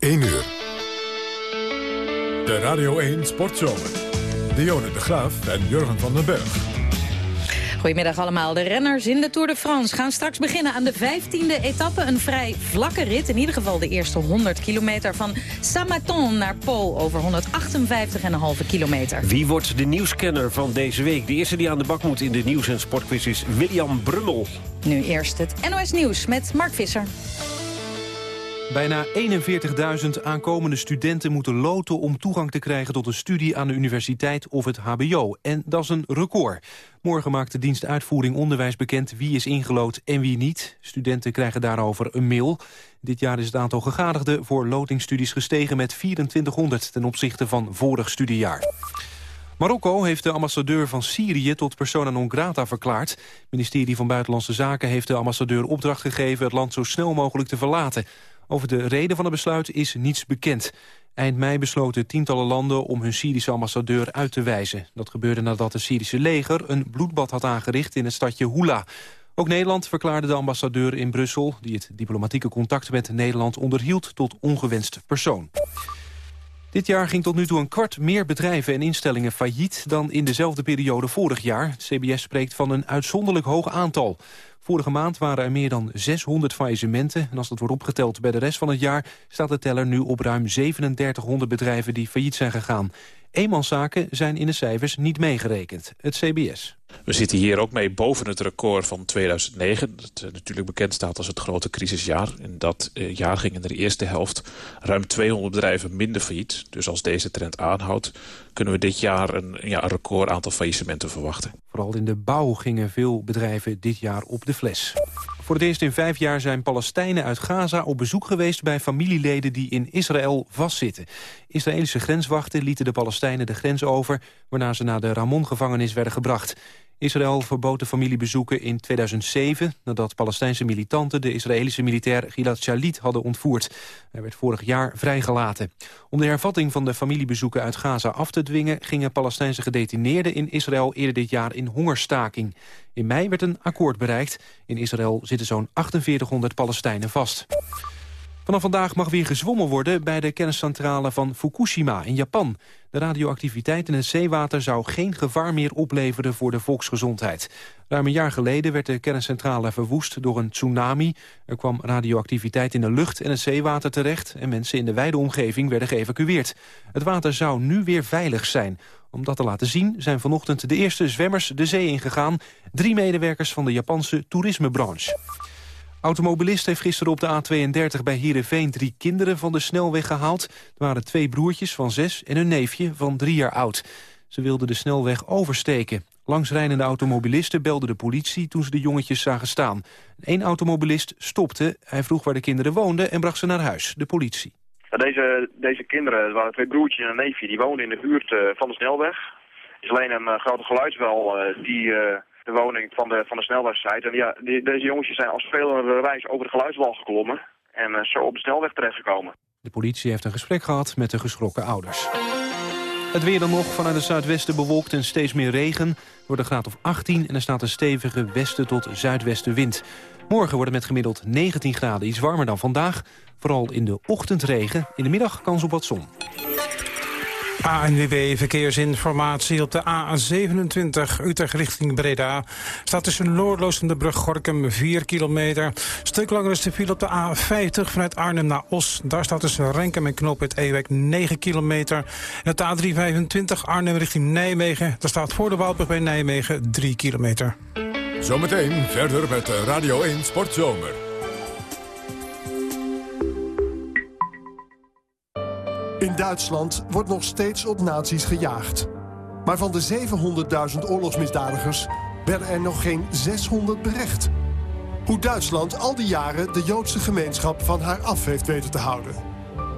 1 uur. De Radio 1 Sportzomer. Dionne de Graaf en Jurgen van den Berg. Goedemiddag allemaal. De renners in de Tour de France gaan straks beginnen aan de 15e etappe. Een vrij vlakke rit. In ieder geval de eerste 100 kilometer van Saint-Maton naar Po over 158,5 kilometer. Wie wordt de nieuwscanner van deze week? De eerste die aan de bak moet in de nieuws- en sportquiz is William Brummel. Nu eerst het NOS Nieuws met Mark Visser. Bijna 41.000 aankomende studenten moeten loten om toegang te krijgen tot een studie aan de universiteit of het hbo. En dat is een record. Morgen maakt de dienst Uitvoering Onderwijs bekend wie is ingelood en wie niet. Studenten krijgen daarover een mail. Dit jaar is het aantal gegadigden voor lotingsstudies gestegen met 2400 ten opzichte van vorig studiejaar. Marokko heeft de ambassadeur van Syrië tot persona non grata verklaard. Het ministerie van Buitenlandse Zaken heeft de ambassadeur opdracht gegeven... het land zo snel mogelijk te verlaten. Over de reden van het besluit is niets bekend. Eind mei besloten tientallen landen om hun Syrische ambassadeur uit te wijzen. Dat gebeurde nadat het Syrische leger een bloedbad had aangericht in het stadje Hula. Ook Nederland verklaarde de ambassadeur in Brussel... die het diplomatieke contact met Nederland onderhield tot ongewenst persoon. Dit jaar ging tot nu toe een kwart meer bedrijven en instellingen failliet... dan in dezelfde periode vorig jaar. CBS spreekt van een uitzonderlijk hoog aantal. Vorige maand waren er meer dan 600 faillissementen. En als dat wordt opgeteld bij de rest van het jaar... staat de teller nu op ruim 3700 bedrijven die failliet zijn gegaan. Eenmanszaken zijn in de cijfers niet meegerekend. Het CBS. We zitten hier ook mee boven het record van 2009. Dat uh, natuurlijk bekend staat als het grote crisisjaar. In dat uh, jaar gingen in de eerste helft ruim 200 bedrijven minder failliet. Dus als deze trend aanhoudt, kunnen we dit jaar een, ja, een record aantal faillissementen verwachten. Vooral in de bouw gingen veel bedrijven dit jaar op de fles. Voor het eerst in vijf jaar zijn Palestijnen uit Gaza op bezoek geweest bij familieleden die in Israël vastzitten. Israëlische grenswachten lieten de Palestijnen de grens over, waarna ze naar de Ramon-gevangenis werden gebracht. Israël verbood de familiebezoeken in 2007... nadat Palestijnse militanten de Israëlische militair Gilad Shalit hadden ontvoerd. Hij werd vorig jaar vrijgelaten. Om de hervatting van de familiebezoeken uit Gaza af te dwingen... gingen Palestijnse gedetineerden in Israël eerder dit jaar in hongerstaking. In mei werd een akkoord bereikt. In Israël zitten zo'n 4800 Palestijnen vast. Vanaf vandaag mag weer gezwommen worden bij de kerncentrale van Fukushima in Japan. De radioactiviteit in het zeewater zou geen gevaar meer opleveren voor de volksgezondheid. Ruim een jaar geleden werd de kerncentrale verwoest door een tsunami. Er kwam radioactiviteit in de lucht en het zeewater terecht... en mensen in de wijde omgeving werden geëvacueerd. Het water zou nu weer veilig zijn. Om dat te laten zien zijn vanochtend de eerste zwemmers de zee ingegaan. Drie medewerkers van de Japanse toerismebranche. Automobilist heeft gisteren op de A32 bij Heerenveen drie kinderen van de snelweg gehaald. Er waren twee broertjes van zes en een neefje van drie jaar oud. Ze wilden de snelweg oversteken. Langsrijdende automobilisten belden de politie toen ze de jongetjes zagen staan. Eén automobilist stopte, hij vroeg waar de kinderen woonden en bracht ze naar huis, de politie. Deze, deze kinderen, het waren twee broertjes en een neefje, die woonden in de buurt uh, van de snelweg. Is alleen een uh, grote geluidswel uh, die de woning van de, van de. En ja, die, deze jongetjes zijn als reis over de geluidswal geklommen en uh, zo op de snelweg terechtgekomen. De politie heeft een gesprek gehad met de geschrokken ouders. Het weer dan nog vanuit het zuidwesten bewolkt en steeds meer regen. Wordt een graad of 18 en er staat een stevige westen tot zuidwestenwind. Morgen wordt het met gemiddeld 19 graden iets warmer dan vandaag. Vooral in de ochtendregen. In de middag kans op wat zon. ANWB Verkeersinformatie op de A27 Utrecht richting Breda. Staat tussen Noordloos en de brug Gorkum 4 kilometer. Stuk langer is de file op de A50 vanuit Arnhem naar Os. Daar staat tussen Renkum en Knoop het Ewek 9 kilometer. En op de A325 Arnhem richting Nijmegen. Daar staat voor de Waalbrug bij Nijmegen 3 kilometer. Zometeen verder met Radio 1 Sportzomer. In Duitsland wordt nog steeds op nazi's gejaagd. Maar van de 700.000 oorlogsmisdadigers werden er nog geen 600 berecht. Hoe Duitsland al die jaren de Joodse gemeenschap van haar af heeft weten te houden.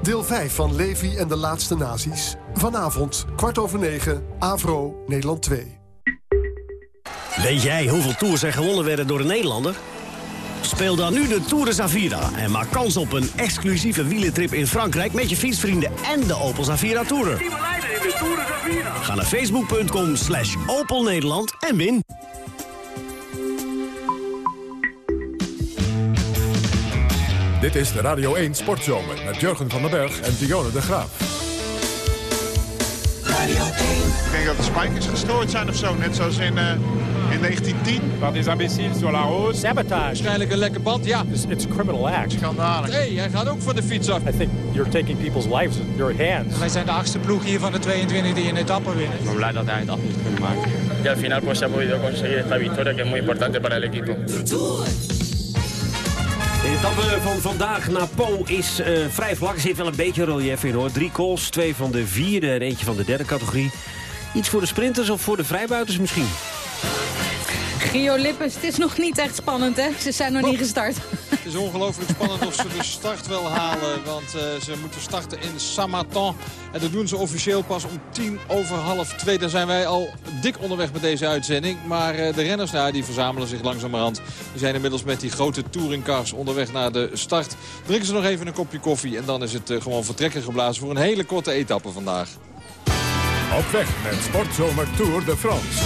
Deel 5 van Levi en de laatste nazi's. Vanavond, kwart over negen, Avro, Nederland 2. Weet jij hoeveel tours er gewonnen werden door een Nederlander? Speel dan nu de Tour de Zavira en maak kans op een exclusieve wielentrip in Frankrijk... met je fietsvrienden en de Opel Zavira Tourer. Ga naar facebook.com slash Opel Nederland en win. Dit is de Radio 1 Sportzomer met Jurgen van den Berg en Dionne de Graaf. Ik denk dat de spijkers gestoord zijn of zo, net zoals in, uh, in 1910. Par des imbéciles sur la route. Sabotage. Waarschijnlijk een lekker band, ja. It's, it's a criminal act. Schandalig. Hé, hey, hij gaat ook van de fiets af. I think you're taking people's lives in your hands. Wij zijn de achtste ploeg hier van de 22 die een etappe winnen. Ik ben blij dat hij het af heeft kunnen maken. Y al final pues se ha podido conseguir esta victoria que es muy importante para el equipo. De etappe van vandaag naar Po is uh, vrij vlak. Er zit wel een beetje relief in hoor. Drie calls, twee van de vierde en eentje van de derde categorie. Iets voor de sprinters of voor de vrijbuiters misschien? Gio Lippens, het is nog niet echt spannend hè? Ze zijn nog niet gestart. Het is ongelooflijk spannend of ze de start wel halen. Want uh, ze moeten starten in Samatan. En dat doen ze officieel pas om tien over half twee. Daar zijn wij al dik onderweg met deze uitzending. Maar uh, de renners nou, die verzamelen zich langzamerhand. Die zijn inmiddels met die grote touringcars onderweg naar de start. Drinken ze nog even een kopje koffie. En dan is het uh, gewoon vertrekken geblazen voor een hele korte etappe vandaag. Op weg met Sportzomer Tour de France.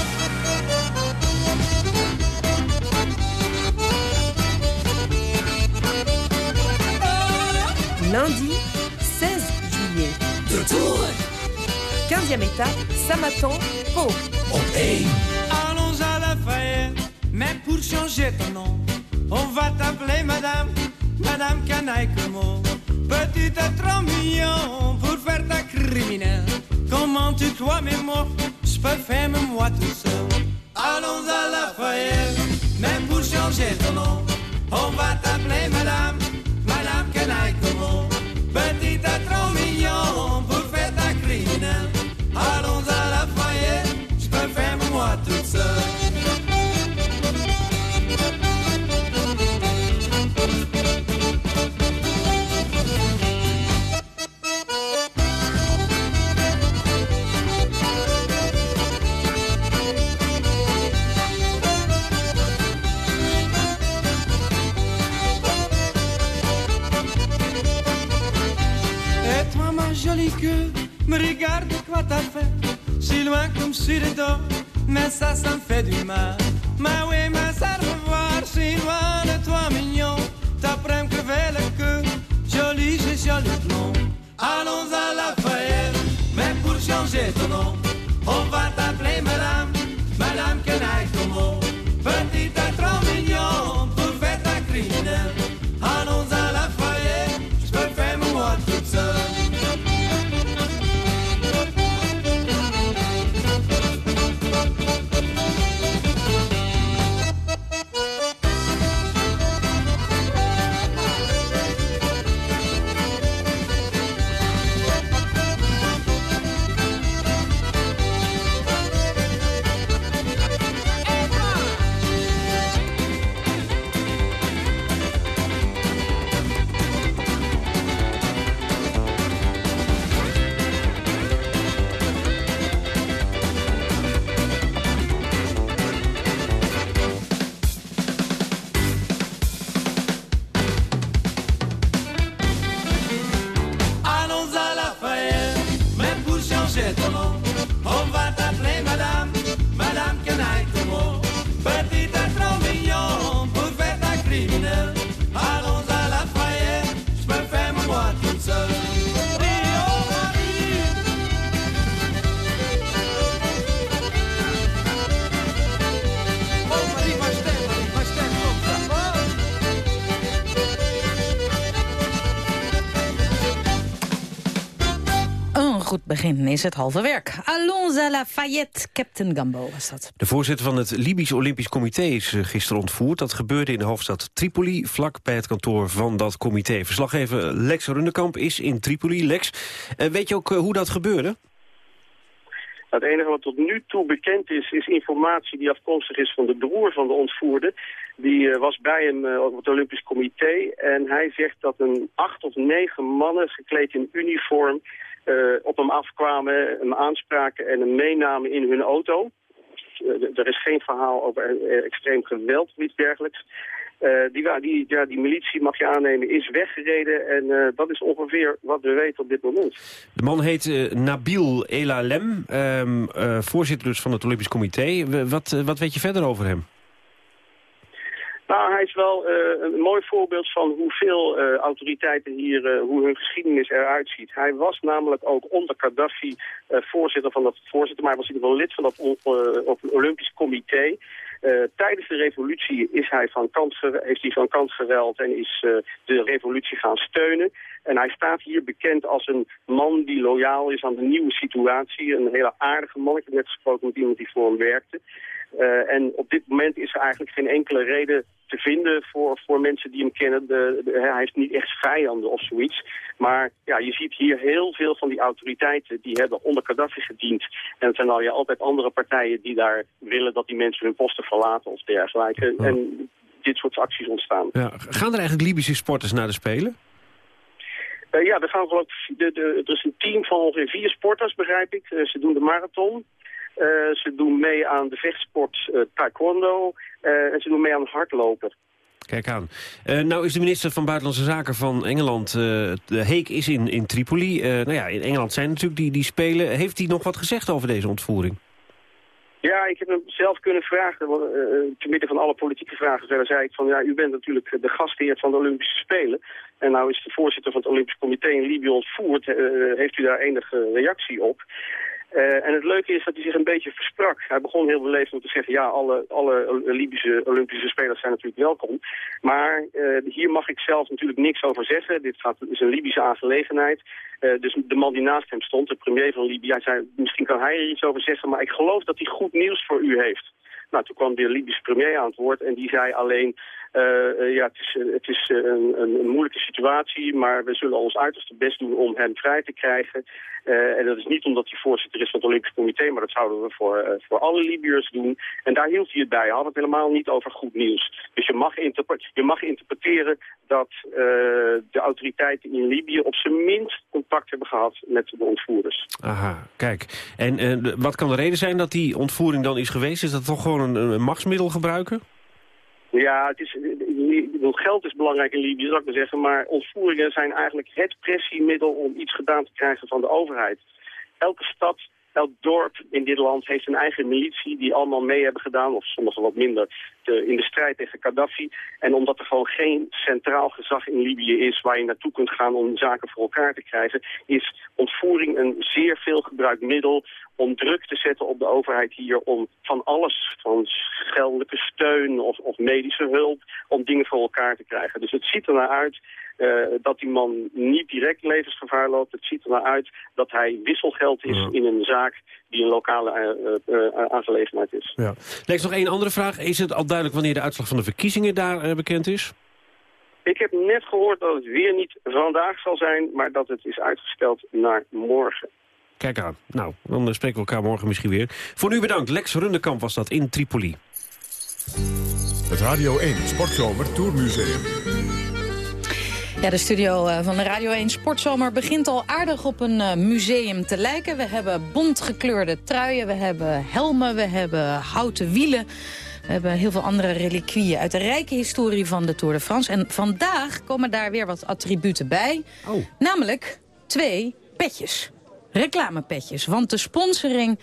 Lundi 16 juillet. De Tour. 15e étape, Samatan, Pau. Op 1. Allons à la Lafayette, mais pour changer ton nom, on va t'appeler Madame, Madame Canaille 3 millions pour faire ta criminelle. Comment tu crois, mais moi, je peux faire même moi tout seul. Allons à la Lafayette, mais pour changer ton nom, on va t'appeler Madame but jolie queue, me regarde quoi t'as fait. Si loin comme sur le dos, mais ça, ça me fait du mal. Mais oui, mais ça revoir, si loin de toi, mignon. T'apprends que vers le queue, joli, j'ai joli nom. Allons à la Lafayette, mais pour changer ton nom, on va t'appeler madame is het halve werk. Allons à la Fayette, Captain Gambo was dat. De voorzitter van het Libisch Olympisch Comité is eh, gisteren ontvoerd. Dat gebeurde in de hoofdstad Tripoli, vlak bij het kantoor van dat comité. Verslaggever Lex Rundekamp is in Tripoli. Lex, eh, weet je ook eh, hoe dat gebeurde? Het enige wat tot nu toe bekend is, is informatie die afkomstig is van de broer van de ontvoerde. Die eh, was bij hem eh, op het Olympisch Comité en hij zegt dat een acht of negen mannen gekleed in uniform eh, op hem afkwamen, hem aanspraken en hem meenamen in hun auto. Er is geen verhaal over extreem geweld of iets dergelijks. Eh, die, die, ja, die militie, mag je aannemen, is weggereden en eh, dat is ongeveer wat we weten op dit moment. De man heet eh, Nabil Elalem, ehm, eh, voorzitter dus van het Olympisch Comité. Wat, wat weet je verder over hem? Nou, hij is wel uh, een mooi voorbeeld van hoeveel uh, autoriteiten hier, uh, hoe hun geschiedenis eruit ziet. Hij was namelijk ook onder Gaddafi voorzitter van dat voorzitter, maar hij was in ieder geval lid van dat Olympisch Comité. tijdens de revolutie is hij van kant, heeft hij van kant geweld en is de revolutie gaan steunen. En hij staat hier bekend als een man die loyaal is aan de nieuwe situatie. Een hele aardige man. Ik heb net gesproken met iemand die voor hem werkte. Uh, en op dit moment is er eigenlijk geen enkele reden te vinden voor, voor mensen die hem kennen. De, hij heeft niet echt vijanden of zoiets. Maar ja, je ziet hier heel veel van die autoriteiten die hebben onder Gaddafi gediend. En het zijn al ja, altijd andere partijen die daar willen dat die mensen hun posten verlaten of dergelijke. En dit soort acties ontstaan. Ja. Gaan er eigenlijk Libische sporters naar de Spelen? Uh, ja, er, gaan geloof, de, de, er is een team van ongeveer vier sporters, begrijp ik. Uh, ze doen de marathon. Uh, ze doen mee aan de vechtsport taekwondo. en ze doen mee aan hardlopen. Kijk aan. nou is de minister van Buitenlandse Zaken van Engeland, de Heek, is in, in Tripoli. nou ja, in Engeland zijn natuurlijk die, die spelen. Heeft hij nog wat gezegd over deze ontvoering? Ja, ik heb hem zelf kunnen vragen. Uh, te midden van alle politieke vragen verder zei ik van... ja, u bent natuurlijk de gastheer van de Olympische Spelen. En nou is de voorzitter van het Olympisch Comité in Libië ontvoerd. Uh, heeft u daar enige reactie op? Uh, en het leuke is dat hij zich een beetje versprak. Hij begon heel beleefd om te zeggen... ja, alle, alle Libische Olympische spelers zijn natuurlijk welkom. Maar uh, hier mag ik zelf natuurlijk niks over zeggen. Dit gaat, is een Libische aangelegenheid. Uh, dus de man die naast hem stond, de premier van Libië... zei, misschien kan hij er iets over zeggen... maar ik geloof dat hij goed nieuws voor u heeft. Nou, toen kwam de Libische premier aan het woord en die zei alleen... Uh, ja, het is, het is een, een, moeilijke situatie, maar we zullen ons uiterste best doen om hem vrij te krijgen. En dat is niet omdat hij voorzitter is van het Olympisch Comité, maar dat zouden we voor, voor alle Libiërs doen. En daar hield hij het bij. Hij had het helemaal niet over goed nieuws. Dus je mag, je mag interpreteren dat de autoriteiten in Libië op zijn minst contact hebben gehad met de ontvoerders. Aha, kijk. En wat kan de reden zijn dat die ontvoering dan is geweest? Is dat toch gewoon een, een machtsmiddel gebruiken? Ja, het is, geld is belangrijk in Libië, zou ik maar zeggen. Maar ontvoeringen zijn eigenlijk het pressiemiddel om iets gedaan te krijgen van de overheid. Elke stad, elk dorp in dit land heeft een eigen militie die allemaal mee hebben gedaan, of sommigen wat minder, in de strijd tegen Gaddafi. En omdat er gewoon geen centraal gezag in Libië is waar je naartoe kunt gaan om zaken voor elkaar te krijgen, is ontvoering een zeer veel gebruikt middel om druk te zetten op de overheid hier om van alles, van geldelijke steun of, of medische hulp, om dingen voor elkaar te krijgen. Dus het ziet er naar uit uh, dat die man niet direct levensgevaar loopt. Het ziet er naar uit dat hij wisselgeld is in een zaak die een lokale uh, uh, aangelegenheid is. Ja. Lex, nog één andere vraag. Is het al duidelijk wanneer de uitslag van de verkiezingen daar bekend is? Ik heb net gehoord dat het weer niet vandaag zal zijn, maar dat het is uitgesteld naar morgen. Kijk aan. Nou, dan spreken we elkaar morgen misschien weer. Voor nu bedankt. Lex Rundekamp was dat in Tripoli. Het Radio 1 Sportzomer Tourmuseum. Ja, de studio eh, van de Radio 1 Sportzomer begint al aardig op een eh, museum te lijken. We hebben bontgekleurde truien, we hebben helmen, we hebben houten wielen. We hebben heel veel andere reliquieën uit de rijke historie van de Tour de France. En vandaag komen daar weer wat attributen bij. Oh. Namelijk twee petjes reclamepetjes. Want de sponsoring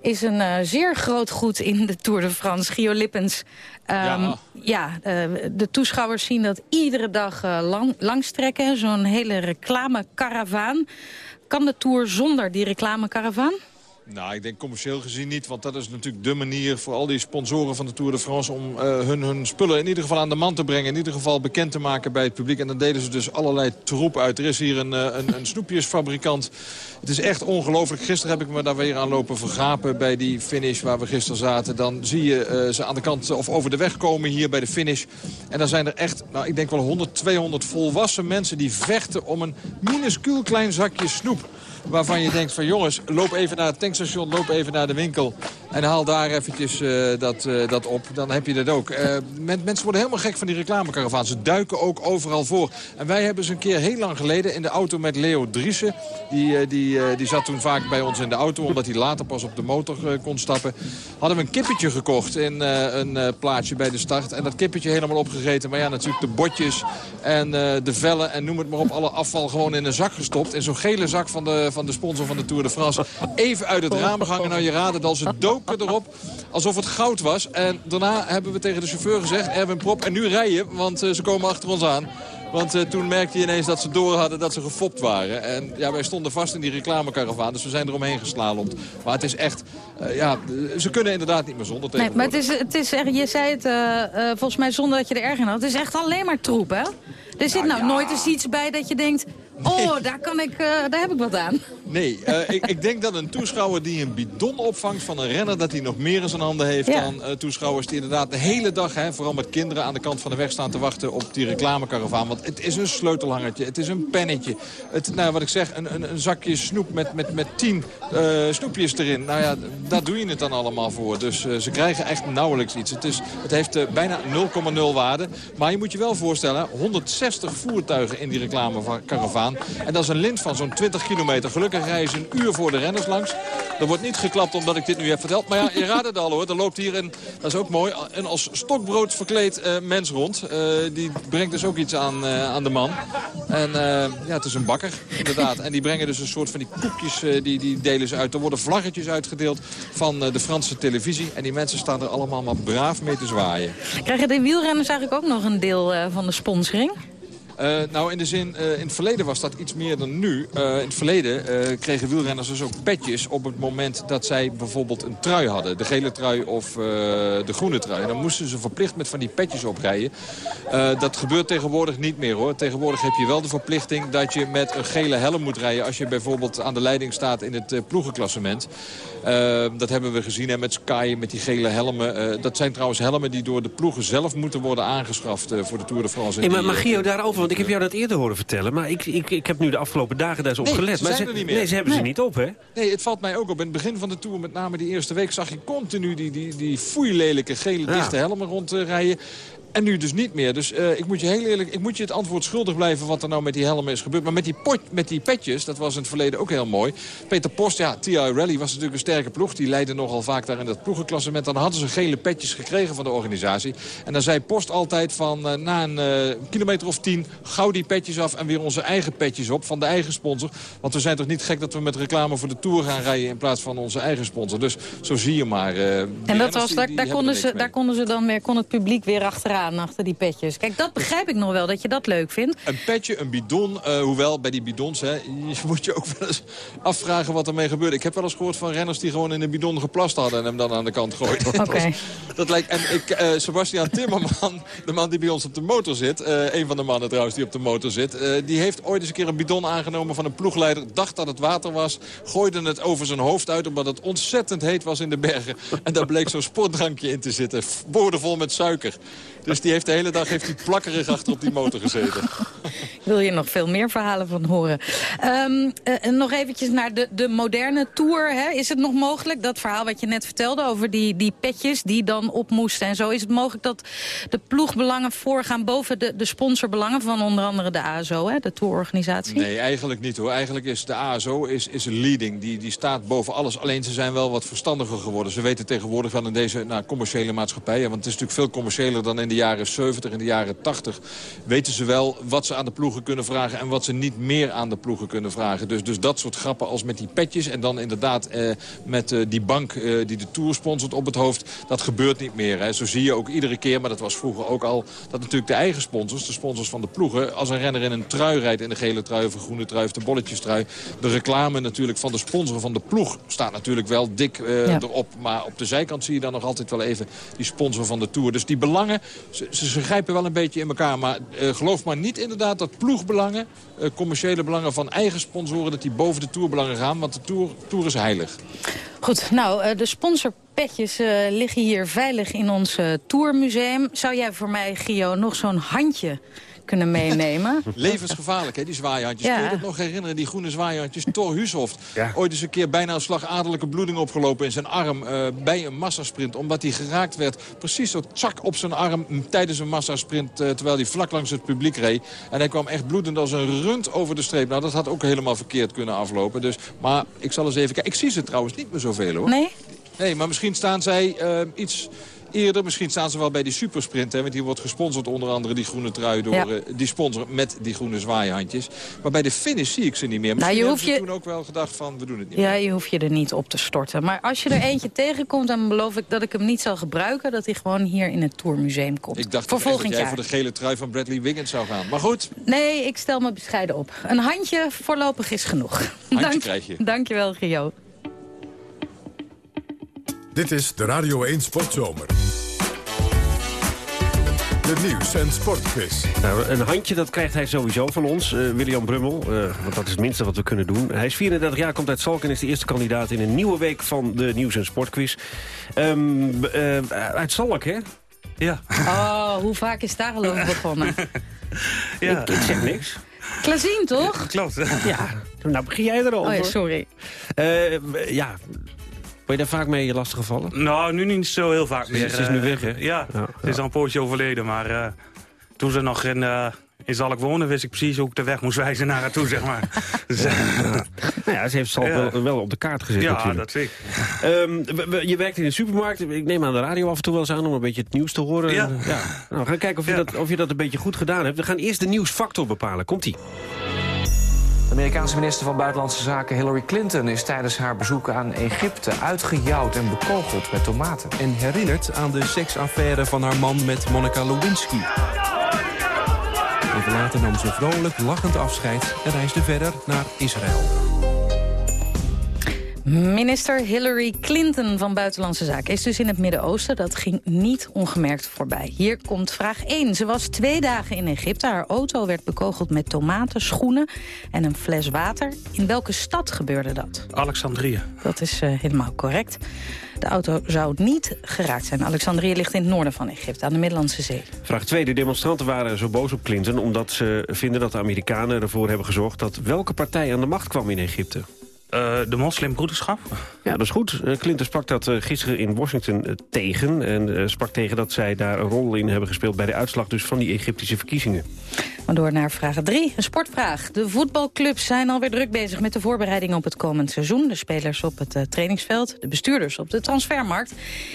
is een uh, zeer groot goed in de Tour de France. Gio Lippens, um, ja, ja uh, de toeschouwers zien dat iedere dag uh, lang, langstrekken. Zo'n hele reclamekaravaan. Kan de Tour zonder die reclamekaravaan? Nou, ik denk commercieel gezien niet. Want dat is natuurlijk de manier voor al die sponsoren van de Tour de France... om uh, hun, hun spullen in ieder geval aan de man te brengen. In ieder geval bekend te maken bij het publiek. En dan deden ze dus allerlei troep uit. Er is hier een, uh, een, een snoepjesfabrikant. Het is echt ongelooflijk. Gisteren heb ik me daar weer aan lopen vergapen bij die finish waar we gisteren zaten. Dan zie je uh, ze aan de kant of over de weg komen hier bij de finish. En dan zijn er echt, nou ik denk wel 100, 200 volwassen mensen die vechten om een minuscuul klein zakje snoep waarvan je denkt van jongens, loop even naar het tankstation, loop even naar de winkel. En haal daar eventjes uh, dat, uh, dat op. Dan heb je dat ook. Uh, mensen worden helemaal gek van die reclamekaravaan. Ze duiken ook overal voor. En wij hebben ze een keer heel lang geleden in de auto met Leo Driessen. Die, die, die zat toen vaak bij ons in de auto. Omdat hij later pas op de motor kon stappen. Hadden we een kippetje gekocht in een plaatsje bij de start. En dat kippetje helemaal opgegeten. Maar ja, natuurlijk de botjes en de vellen en noem het maar op. Alle afval gewoon in een zak gestopt. In zo'n gele zak van de, van de sponsor van de Tour de France. Even uit het raam gehangen. Nou, je raadt het al. Ze dook roken erop alsof het goud was. En daarna hebben we tegen de chauffeur gezegd, Erwin Prop, en nu rijden, want eh, ze komen achter ons aan. Want eh, toen merkte je ineens dat ze door hadden dat ze gefopt waren. En ja, wij stonden vast in die reclamekaravaan, dus we zijn eromheen geslalomd. Maar het is echt, eh, ja, ze kunnen inderdaad niet meer zonder Nee, tegenwoordig. maar het is, het is echt, je zei het volgens mij zonder dat je er erg in had. Het is echt alleen maar troep, hè? Er zit nou nooit eens iets bij dat je denkt... Oh, daar, kan ik, eh, daar heb ik wat aan. Nee, eh, ik, ik denk dat een toeschouwer die een bidon opvangt van een renner... dat hij nog meer in zijn handen heeft Ja. dan eh, toeschouwers die inderdaad de hele dag... Hè, vooral met kinderen aan de kant van de weg staan te wachten op die reclamekaravaan. Want het is een sleutelhangertje, het is een pennetje. Het, nou, wat ik zeg, een, een, een zakje snoep met, met, met tien eh, snoepjes erin. Nou ja, daar doe je het dan allemaal voor. Dus ze krijgen echt nauwelijks iets. Het, is, het heeft bijna 0,0 waarde. Maar je moet je wel voorstellen, 160 voertuigen in die reclamekaravaan. En dat is een lint van zo'n 20 kilometer. Gelukkig rijden een uur voor de renners langs. Er wordt niet geklapt omdat ik dit nu heb verteld. Maar ja, je raadt het al hoor. Er loopt hier een, dat is ook mooi, een als stokbrood verkleed eh, mens rond. Eh, die brengt dus ook iets aan, eh, aan de man. En ja, het is een bakker, inderdaad. En die brengen dus een soort van die koekjes, die, die delen ze uit. Er worden vlaggetjes uitgedeeld van de Franse televisie. En die mensen staan er allemaal maar braaf mee te zwaaien. Krijgen de wielrenners eigenlijk ook nog een deel van de sponsoring? Eh, nou, in de zin, eh, in het verleden was dat iets meer dan nu. Eh, in het verleden kregen wielrenners dus ook petjes op het moment dat zij bijvoorbeeld een trui hadden. De gele trui of de groene trui. En dan moesten ze verplicht met van die petjes oprijden. Dat gebeurt tegenwoordig niet meer hoor. Tegenwoordig heb je wel de verplichting dat je met een gele helm moet rijden... als je bijvoorbeeld aan de leiding staat in het ploegenklassement. Dat hebben we gezien hè, met Sky, met die gele helmen. Dat zijn trouwens helmen die door de ploegen zelf moeten worden aangeschaft... voor de Tour de France. Hey, maar, Die, maar Gio, daarover, want ik heb jou dat eerder horen vertellen... maar ik, ik, ik heb nu de afgelopen dagen daar eens op Nee, gelet. ze maar zijn ze, er niet meer. Nee, ze hebben ze niet op, hè? Nee, het valt mij ook op. In het begin van de Tour, met name die eerste week... zag je continu die, die, die foeilelijke gele Ja. dichte helmen rondrijden. En nu dus niet meer. Dus eh, ik moet je heel eerlijk, ik moet je het antwoord schuldig blijven wat er nou met die helmen is gebeurd. Maar met die, pot, met die petjes, dat was in het verleden ook heel mooi. Peter Post, ja, TI Rally was natuurlijk een sterke ploeg. Die leidde nogal vaak daar in dat ploegenklassement. Dan hadden ze gele petjes gekregen van de organisatie. En dan zei Post altijd van eh, na een eh, kilometer of tien... gauw die petjes af en weer onze eigen petjes op van de eigen sponsor. Want we zijn toch niet gek dat we met reclame voor de Tour gaan rijden... in plaats van onze eigen sponsor. Dus zo zie je maar. En dat was, die- daar, die daar, konden ze, mee. daar konden ze dan weer, kon het publiek weer achteraan, achter die petjes. Kijk, dat begrijp ik nog wel, dat je dat leuk vindt. Een petje, een bidon. eh, hoewel, bij die bidons, hè, je moet je ook wel eens afvragen wat ermee gebeurt. Ik heb wel eens gehoord van renners die gewoon in een bidon geplast hadden... en hem dan aan de kant gooiden. Oké. Dat lijkt, en ik, eh, Sebastian Timmerman, de man die bij ons op de motor zit... eh, een van de mannen trouwens die op de motor zit... die heeft ooit eens een keer een bidon aangenomen van een ploegleider... dacht dat het water was, gooide het over zijn hoofd uit... omdat het ontzettend heet was in de bergen. En daar bleek zo'n sportdrankje in te zitten, boordevol met suiker. Dus die heeft de hele dag heeft hij plakkerig achter op die motor gezeten. Wil je nog veel meer verhalen van horen. Ehm, eh, nog eventjes naar de, de moderne tour. Hè. Is het nog mogelijk, dat verhaal wat je net vertelde... over die, die petjes die dan op moesten en zo... is het mogelijk dat de ploegbelangen voorgaan boven de, de sponsorbelangen... van onder andere de ASO, hè, de tourorganisatie? Nee, eigenlijk niet hoor. Eigenlijk is de ASO is, is een leading. Die, die staat boven alles. Alleen ze zijn wel wat verstandiger geworden. Ze weten tegenwoordig wel in deze nou, commerciële maatschappij... want het is natuurlijk veel commerciëler dan in de jaren 70 en de jaren 80... weten ze wel wat ze aan de ploegen kunnen vragen... en wat ze niet meer aan de ploegen kunnen vragen. Dus, dus dat soort grappen als met die petjes... en dan inderdaad eh, met eh, die bank eh, die de Tour sponsort op het hoofd... dat gebeurt niet meer. Hè. Zo zie je ook iedere keer, maar dat was vroeger ook al... dat natuurlijk de eigen sponsors, de sponsors van de ploegen... als een renner in een trui rijdt, in de gele trui of een groene trui of de bolletjestrui... de reclame natuurlijk van de sponsor van de ploeg staat natuurlijk wel dik eh, Ja. erop. Maar op de zijkant zie je dan nog altijd wel even die sponsor van de Tour. Dus die belangen, ze, grijpen wel een beetje in elkaar. Maar eh, geloof maar niet inderdaad dat ploegbelangen, eh, commerciële belangen van eigen sponsoren... dat die boven de Tourbelangen gaan, want de Tour, tour is heilig. Goed, nou, eh, de sponsorpetjes liggen hier veilig in ons tourmuseum. Zou jij voor mij, Gio, nog zo'n handje kunnen meenemen? Levensgevaarlijk, hè, die zwaaihandjes. Ja. Kun je dat nog herinneren, die groene zwaaihandjes? Thor Hushoft. Ooit eens een keer bijna een slagadelijke bloeding opgelopen in zijn arm... eh, bij een massasprint, omdat hij geraakt werd. Precies zo tsak op zijn arm tijdens een massasprint... eh, terwijl hij vlak langs het publiek reed. En hij kwam echt bloedend als een rund over de streep. Nou, dat had ook helemaal verkeerd kunnen aflopen. Dus, maar ik zal eens even kijken. Ik zie ze trouwens niet meer zoveel, hoor. Nee? Nee, maar misschien staan zij eh, iets, eerder. Misschien staan ze wel bij die supersprint. Hè, want die wordt gesponsord onder andere die groene trui door Ja. eh, die sponsor met die groene zwaaihandjes. Maar bij de finish zie ik ze niet meer. Nou, Misschien je hebben hoeft ze je- toen ook wel gedacht van we doen het niet. Ja, je hoeft je er niet op te storten. Maar als je er eentje tegenkomt, dan beloof ik dat ik hem niet zal gebruiken. Dat hij gewoon hier in het Tourmuseum komt. Ik dacht voor volgend dat jij jaar. voor de gele trui van Bradley Wiggins zou gaan. Maar goed, Nee, ik stel me bescheiden op. Een handje voorlopig is genoeg. handje krijg je. Dankjewel, Gio. Dit is de Radio 1 Sportzomer. De nieuws- en sportquiz. Nou, een handje, dat krijgt hij sowieso van ons, eh, William Brummel. eh, want dat is het minste wat we kunnen doen. Hij is 34 jaar, komt uit Salk en is de eerste kandidaat... in een nieuwe week van de nieuws- en sportquiz. Ehm, eh, uit Salk, hè? Ja. Oh, hoe vaak is daar al over begonnen? Ja. Ik, ik zeg niks. Klazien, toch? Klopt. Ja, nou begin jij erover. Oh ja, sorry. Eh, ja, ben je daar vaak mee lastiggevallen? Nou, nu niet zo heel vaak meer. Het is nu eh, weg, hè? Ja, Ja, het is al een poosje overleden. Maar eh, toen ze nog in, eh in Zalk wonen, wist ik precies hoe ik de weg moest wijzen naar haar toe, zeg maar. Dus, Nou ja, ze heeft Salk Ja. wel, wel op de kaart gezet ja, natuurlijk. dat ik. Ehm, we- je werkt in de supermarkt. Ik neem aan de radio af en toe wel eens aan om een beetje het nieuws te horen. Ja. Nou, we gaan kijken of je, Ja. dat, of je dat een beetje goed gedaan hebt. We gaan eerst de nieuwsfactor bepalen. Komt-ie. Amerikaanse minister van Buitenlandse Zaken Hillary Clinton is tijdens haar bezoek aan Egypte uitgejouwd en bekogeld met tomaten. En herinnert aan de seksaffaire van haar man met Monica Lewinsky. Even later nam ze vrolijk, lachend afscheid en reisde verder naar Israël. Minister Hillary Clinton van Buitenlandse Zaken is dus in het Midden-Oosten. Dat ging niet ongemerkt voorbij. Hier komt vraag 1. Ze was twee dagen in Egypte. Haar auto werd bekogeld met tomaten, schoenen en een fles water. In welke stad gebeurde dat? Alexandrië. Dat is eh, helemaal correct. De auto zou niet geraakt zijn. Alexandrië ligt in het noorden van Egypte, aan de Middellandse Zee. Vraag 2. De demonstranten waren zo boos op Clinton... omdat ze vinden dat de Amerikanen ervoor hebben gezorgd... dat welke partij aan de macht kwam in Egypte? Eh, de moslimbroederschap? Ja, dat is goed. Eh, Clinton sprak dat eh, gisteren in Washington tegen. En sprak tegen dat zij daar een rol in hebben gespeeld... bij de uitslag dus van die Egyptische verkiezingen. Maar door naar vraag 3, een sportvraag. De voetbalclubs zijn alweer druk bezig met de voorbereidingen op het komend seizoen. De spelers op het eh, trainingsveld, de bestuurders op de transfermarkt.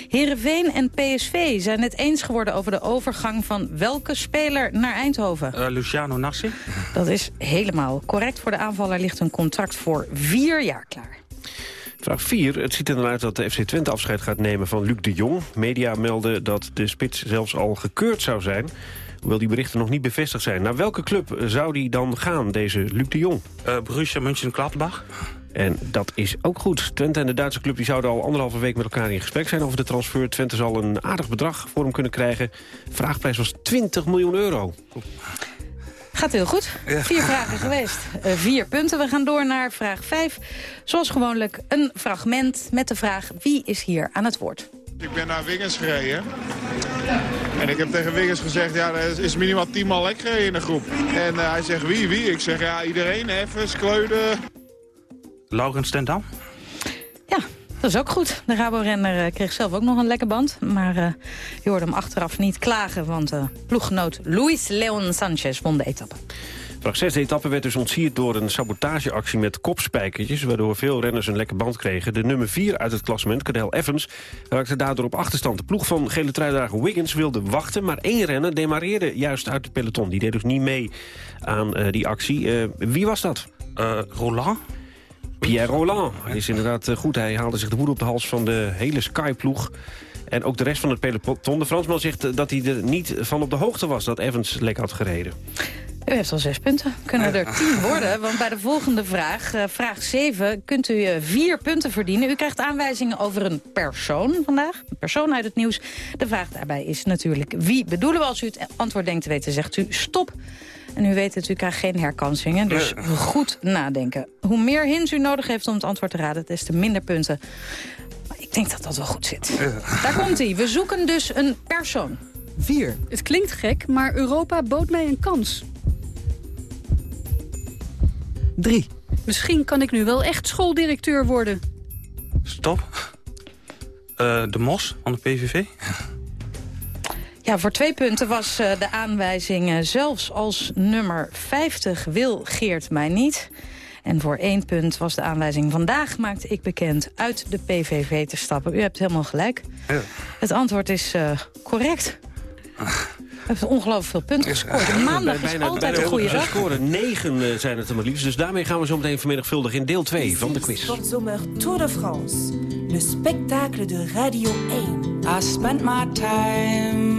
Heerenveen en PSV zijn het eens geworden over de overgang van welke speler naar Eindhoven. Eh, Luciano Nassi? Dat is helemaal correct. Voor de aanvaller ligt een contract voor vier jaar klaar. Vraag 4. Het ziet er dan uit dat de FC Twente afscheid gaat nemen van Luc de Jong. Media melden dat de spits zelfs al gekeurd zou zijn. Hoewel die berichten nog niet bevestigd zijn. Naar welke club zou die dan gaan, deze Luc de Jong? Uh, Borussia Mönchengladbach? En dat is ook goed. Twente en de Duitse club die zouden al anderhalve week met elkaar in gesprek zijn over de transfer. Twente zal een aardig bedrag voor hem kunnen krijgen. Vraagprijs was 20 miljoen euro. Gaat heel goed. Vier vragen geweest. Uh, vier punten. We gaan door naar vraag 5. Zoals gewoonlijk een fragment met de vraag wie is hier aan het woord. Ik ben naar Wiggins gereden. En ik heb tegen Wiggins gezegd, ja, er is minimaal 10 man lek gereden in de groep. En uh, hij zegt, wie, wie? Ik zeg, ja, iedereen, even, Kleuden. Laurens ten Dam? Ja, dat is ook goed. De Rabo-renner uh, kreeg zelf ook nog een lekke band. Maar uh, je hoorde hem achteraf niet klagen, want uh, ploeggenoot Luis Leon Sanchez won de etappe. Vraag 6. De etappe werd dus ontsierd door een sabotageactie met kopspijkertjes... waardoor veel renners een lekke band kregen. De nummer 4 uit het klassement, Cadel Evans, raakte daardoor op achterstand. De ploeg van gele truidrager Wiggins wilde wachten... maar één renner demareerde juist uit het peloton. Die deed dus niet mee aan uh, die actie. Uh, wie was dat? Uh, Roland? Pierre Roland. Hij is inderdaad uh, goed. Hij haalde zich de woede op de hals van de hele Sky-ploeg. En ook de rest van het peloton. De Fransman zegt dat hij er niet van op de hoogte was... dat Evans lek had gereden. U heeft al zes punten. Kunnen er tien worden, want bij de volgende vraag, uh, vraag 7... kunt u vier punten verdienen. U krijgt aanwijzingen over een persoon vandaag. Een persoon uit het nieuws. De vraag daarbij is natuurlijk wie bedoelen we. Als u het antwoord denkt te weten, zegt u stop. En u weet het, u krijgt geen herkansingen, dus goed nadenken. Hoe meer hints u nodig heeft om het antwoord te raden, des te minder punten. Maar ik denk dat dat wel goed zit. Daar komt hij. We zoeken dus een persoon. Vier. Het klinkt gek, maar Europa bood mij een kans. Drie. Misschien kan ik nu wel echt schooldirecteur worden. Stop. Uh, de Mos van de PVV. Ja, voor twee punten was uh, de aanwijzing... Uh, zelfs als nummer 50 wil Geert mij niet. En voor één punt was de aanwijzing vandaag maakte ik bekend uit de PVV te stappen. U hebt helemaal gelijk. Ja. Het antwoord is eh, correct. U heeft ongelooflijk veel punten gescoord. Maandag is altijd een goede dag. scoren. Negen eh, zijn het er maar liefst. Dus daarmee gaan we zo meteen vermenigvuldigen in deel 2 van de quiz. Sportzomer Tour de France. Le spectacle de Radio 1. I spent my time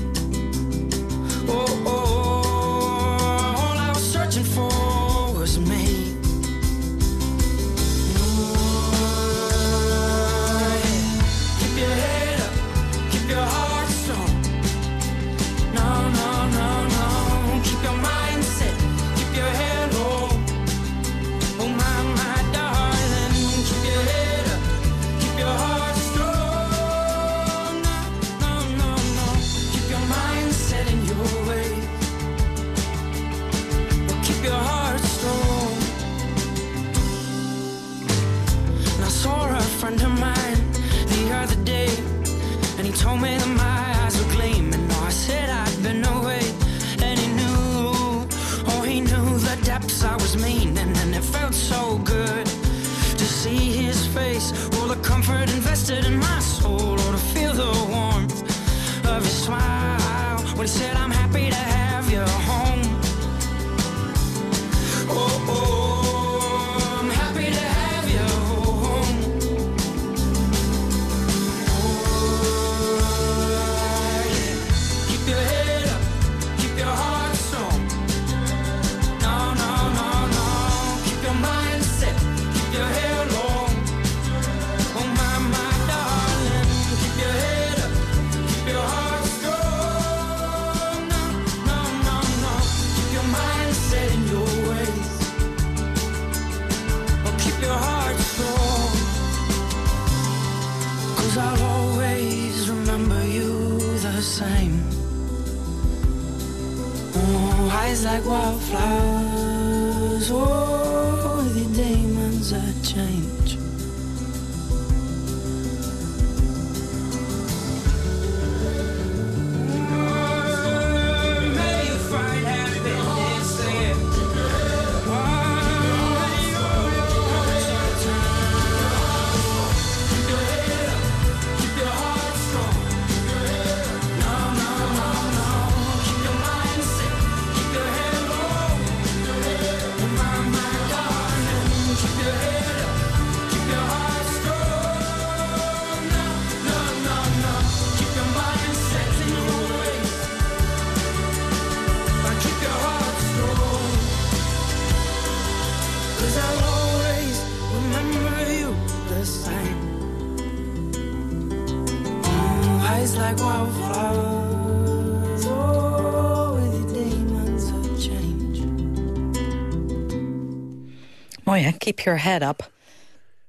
Keep your head up.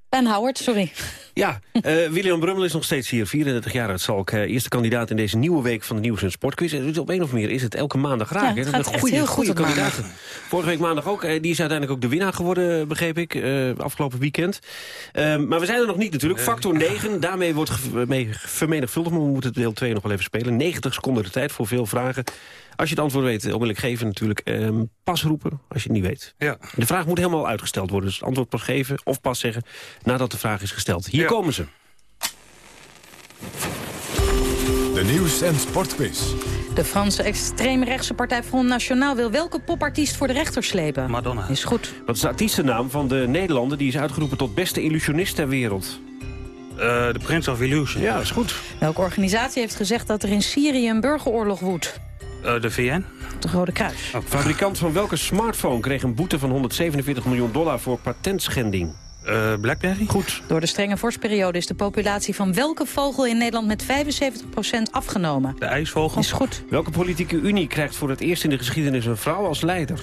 Ben Howard, sorry. Ja, eh, William Brummel is nog steeds hier, 34 jaar uit Zalk. eh, eerste kandidaat in deze nieuwe week van de Nieuws- en Sportquiz. En op een of meer is het elke maandag raak. Ja, hè? het Dat gaat zijn echt goede, heel goed goede kandidaten. Vorige week maandag ook. eh, die is uiteindelijk ook de winnaar geworden, begreep ik. eh, afgelopen weekend. Ehm, maar we zijn er nog niet natuurlijk. Factor 9, daarmee wordt ge- mee vermenigvuldigd. Maar we moeten deel 2 nog wel even spelen. 90 seconden de tijd voor veel vragen. Als je het antwoord weet, onmiddellijk geven natuurlijk. Ehm, pas roepen als je het niet weet. Ja. De vraag moet helemaal uitgesteld worden. Dus het antwoord pas geven of pas zeggen nadat de vraag is gesteld. Hier Ja. komen ze. De Nieuws- en Sportquiz. De Franse extreemrechtse partij Front National wil welke popartiest voor de rechter slepen? Madonna. Is goed. Dat is de artiestennaam van de Nederlander... die is uitgeroepen tot beste illusionist ter wereld. Eh, de Prince of Illusion. Ja, is goed. Welke organisatie heeft gezegd dat er in Syrië een burgeroorlog woedt? De VN. Het Rode Kruis. Oh, fabrikant van welke smartphone kreeg een boete van 147 miljoen dollar voor patentschending? Uh, Blackberry? Goed. Door de strenge vorstperiode is de populatie van welke vogel in Nederland met 75% afgenomen? De ijsvogel. Is goed. Welke politieke unie krijgt voor het eerst in de geschiedenis een vrouw als leider?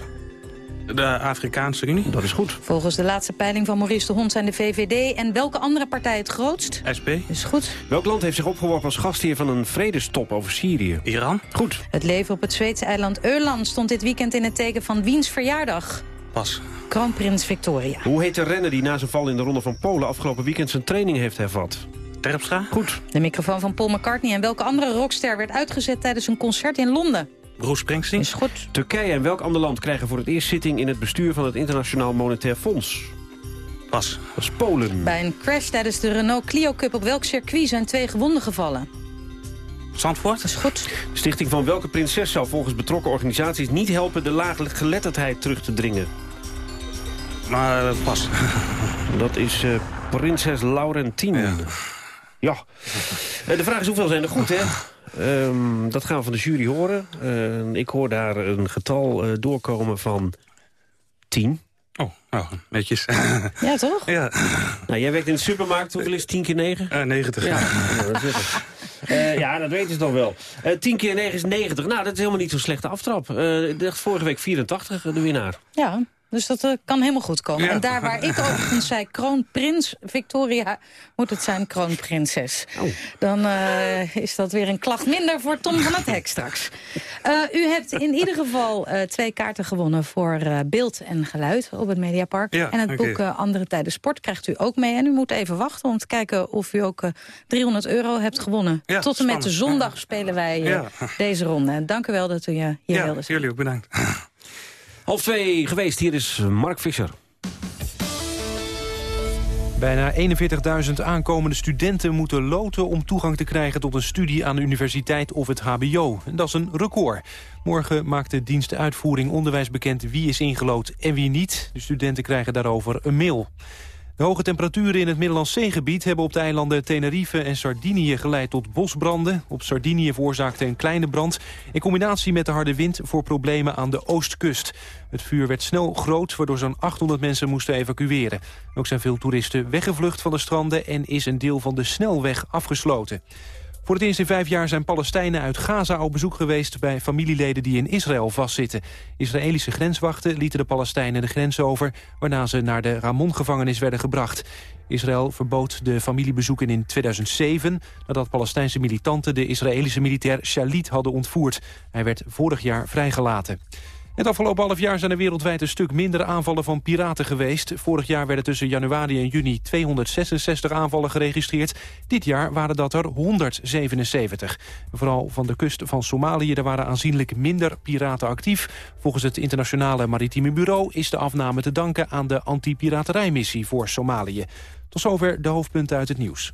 De Afrikaanse Unie. Dat is goed. Volgens de laatste peiling van Maurice de Hond zijn de VVD en welke andere partij het grootst? SP. Is goed. Welk land heeft zich opgeworpen als gastheer van een vredestop over Syrië? Iran. Goed. Het leven op het Zweedse eiland Öland stond dit weekend in het teken van wiens verjaardag? Pas. Kroonprins Victoria. Hoe heet de renner die na zijn val in de Ronde van Polen afgelopen weekend zijn training heeft hervat? Terpstra. Goed. De microfoon van Paul McCartney en welke andere rockster werd uitgezet tijdens een concert in Londen? Bruce Springsteen. Is goed. Turkije en welk ander land krijgen voor het eerst zitting in het bestuur van het Internationaal Monetair Fonds? Pas. Dat is Polen. Bij een crash tijdens de Renault Clio Cup op welk circuit zijn twee gewonden gevallen? Zandvoort. Dat is goed. De stichting van welke prinses zou volgens betrokken organisaties niet helpen de lage geletterdheid terug te dringen? Maar uh, pas. Dat is uh, prinses Laurentien. Ja. Ja. Uh, de vraag is hoeveel zijn er goed, hè? Um, dat gaan we van de jury horen. Uh, ik hoor daar een getal uh, doorkomen van 10. Oh, nou, netjes. ja, toch? Ja. Nou, jij werkt in de supermarkt. Hoeveel is 10 keer 9? Uh, 90. Ja, nou, dat, uh, ja, dat weten ze dan wel. Uh, 10 keer 9 is 90. Nou, dat is helemaal niet zo'n slechte aftrap. ik dacht vorige week 84, de winnaar. Ja, dus dat uh, kan helemaal goed komen. Ja. En daar waar ik overigens zei kroonprins Victoria... moet het zijn kroonprinses. Oh. Dan uh, is dat weer een klacht minder voor Tom van het Hek straks. Uh, u hebt in ieder geval twee kaarten gewonnen... voor beeld en geluid op het Mediapark. Ja, en het okay. boek Andere Tijden Sport krijgt u ook mee. En u moet even wachten om te kijken of u ook 300 euro hebt gewonnen. Ja, Tot en met de zondag spelen wij deze ronde. En dank u wel dat u hier wilde zijn. jullie ook bedankt. Half twee geweest, hier is Mark Visser. Bijna 41.000 aankomende studenten moeten loten om toegang te krijgen tot een studie aan de universiteit of het hbo. En dat is een record. Morgen maakt de dienst uitvoering onderwijs bekend wie is ingelood en wie niet. De studenten krijgen daarover een mail. De hoge temperaturen in het Middellandse Zeegebied hebben op de eilanden Tenerife en Sardinië geleid tot bosbranden. Op Sardinië veroorzaakte een kleine brand in combinatie met de harde wind voor problemen aan de oostkust. Het vuur werd snel groot, waardoor zo'n 800 mensen moesten evacueren. Ook zijn veel toeristen weggevlucht van de stranden en is een deel van de snelweg afgesloten. Voor het eerst in vijf jaar zijn Palestijnen uit Gaza op bezoek geweest... bij familieleden die in Israël vastzitten. Israëlische grenswachten lieten de Palestijnen de grens over... waarna ze naar de Ramon-gevangenis werden gebracht. Israël verbood de familiebezoeken in 2007... nadat Palestijnse militanten de Israëlische militair Shalit hadden ontvoerd. Hij werd vorig jaar vrijgelaten. Het afgelopen half jaar zijn er wereldwijd een stuk minder aanvallen van piraten geweest. Vorig jaar werden tussen januari en juni 266 aanvallen geregistreerd. Dit jaar waren dat er 177. Vooral van de kust van Somalië daar waren aanzienlijk minder piraten actief. Volgens het Internationale Maritieme Bureau is de afname te danken aan de anti-piraterijmissie voor Somalië. Tot zover de hoofdpunten uit het nieuws.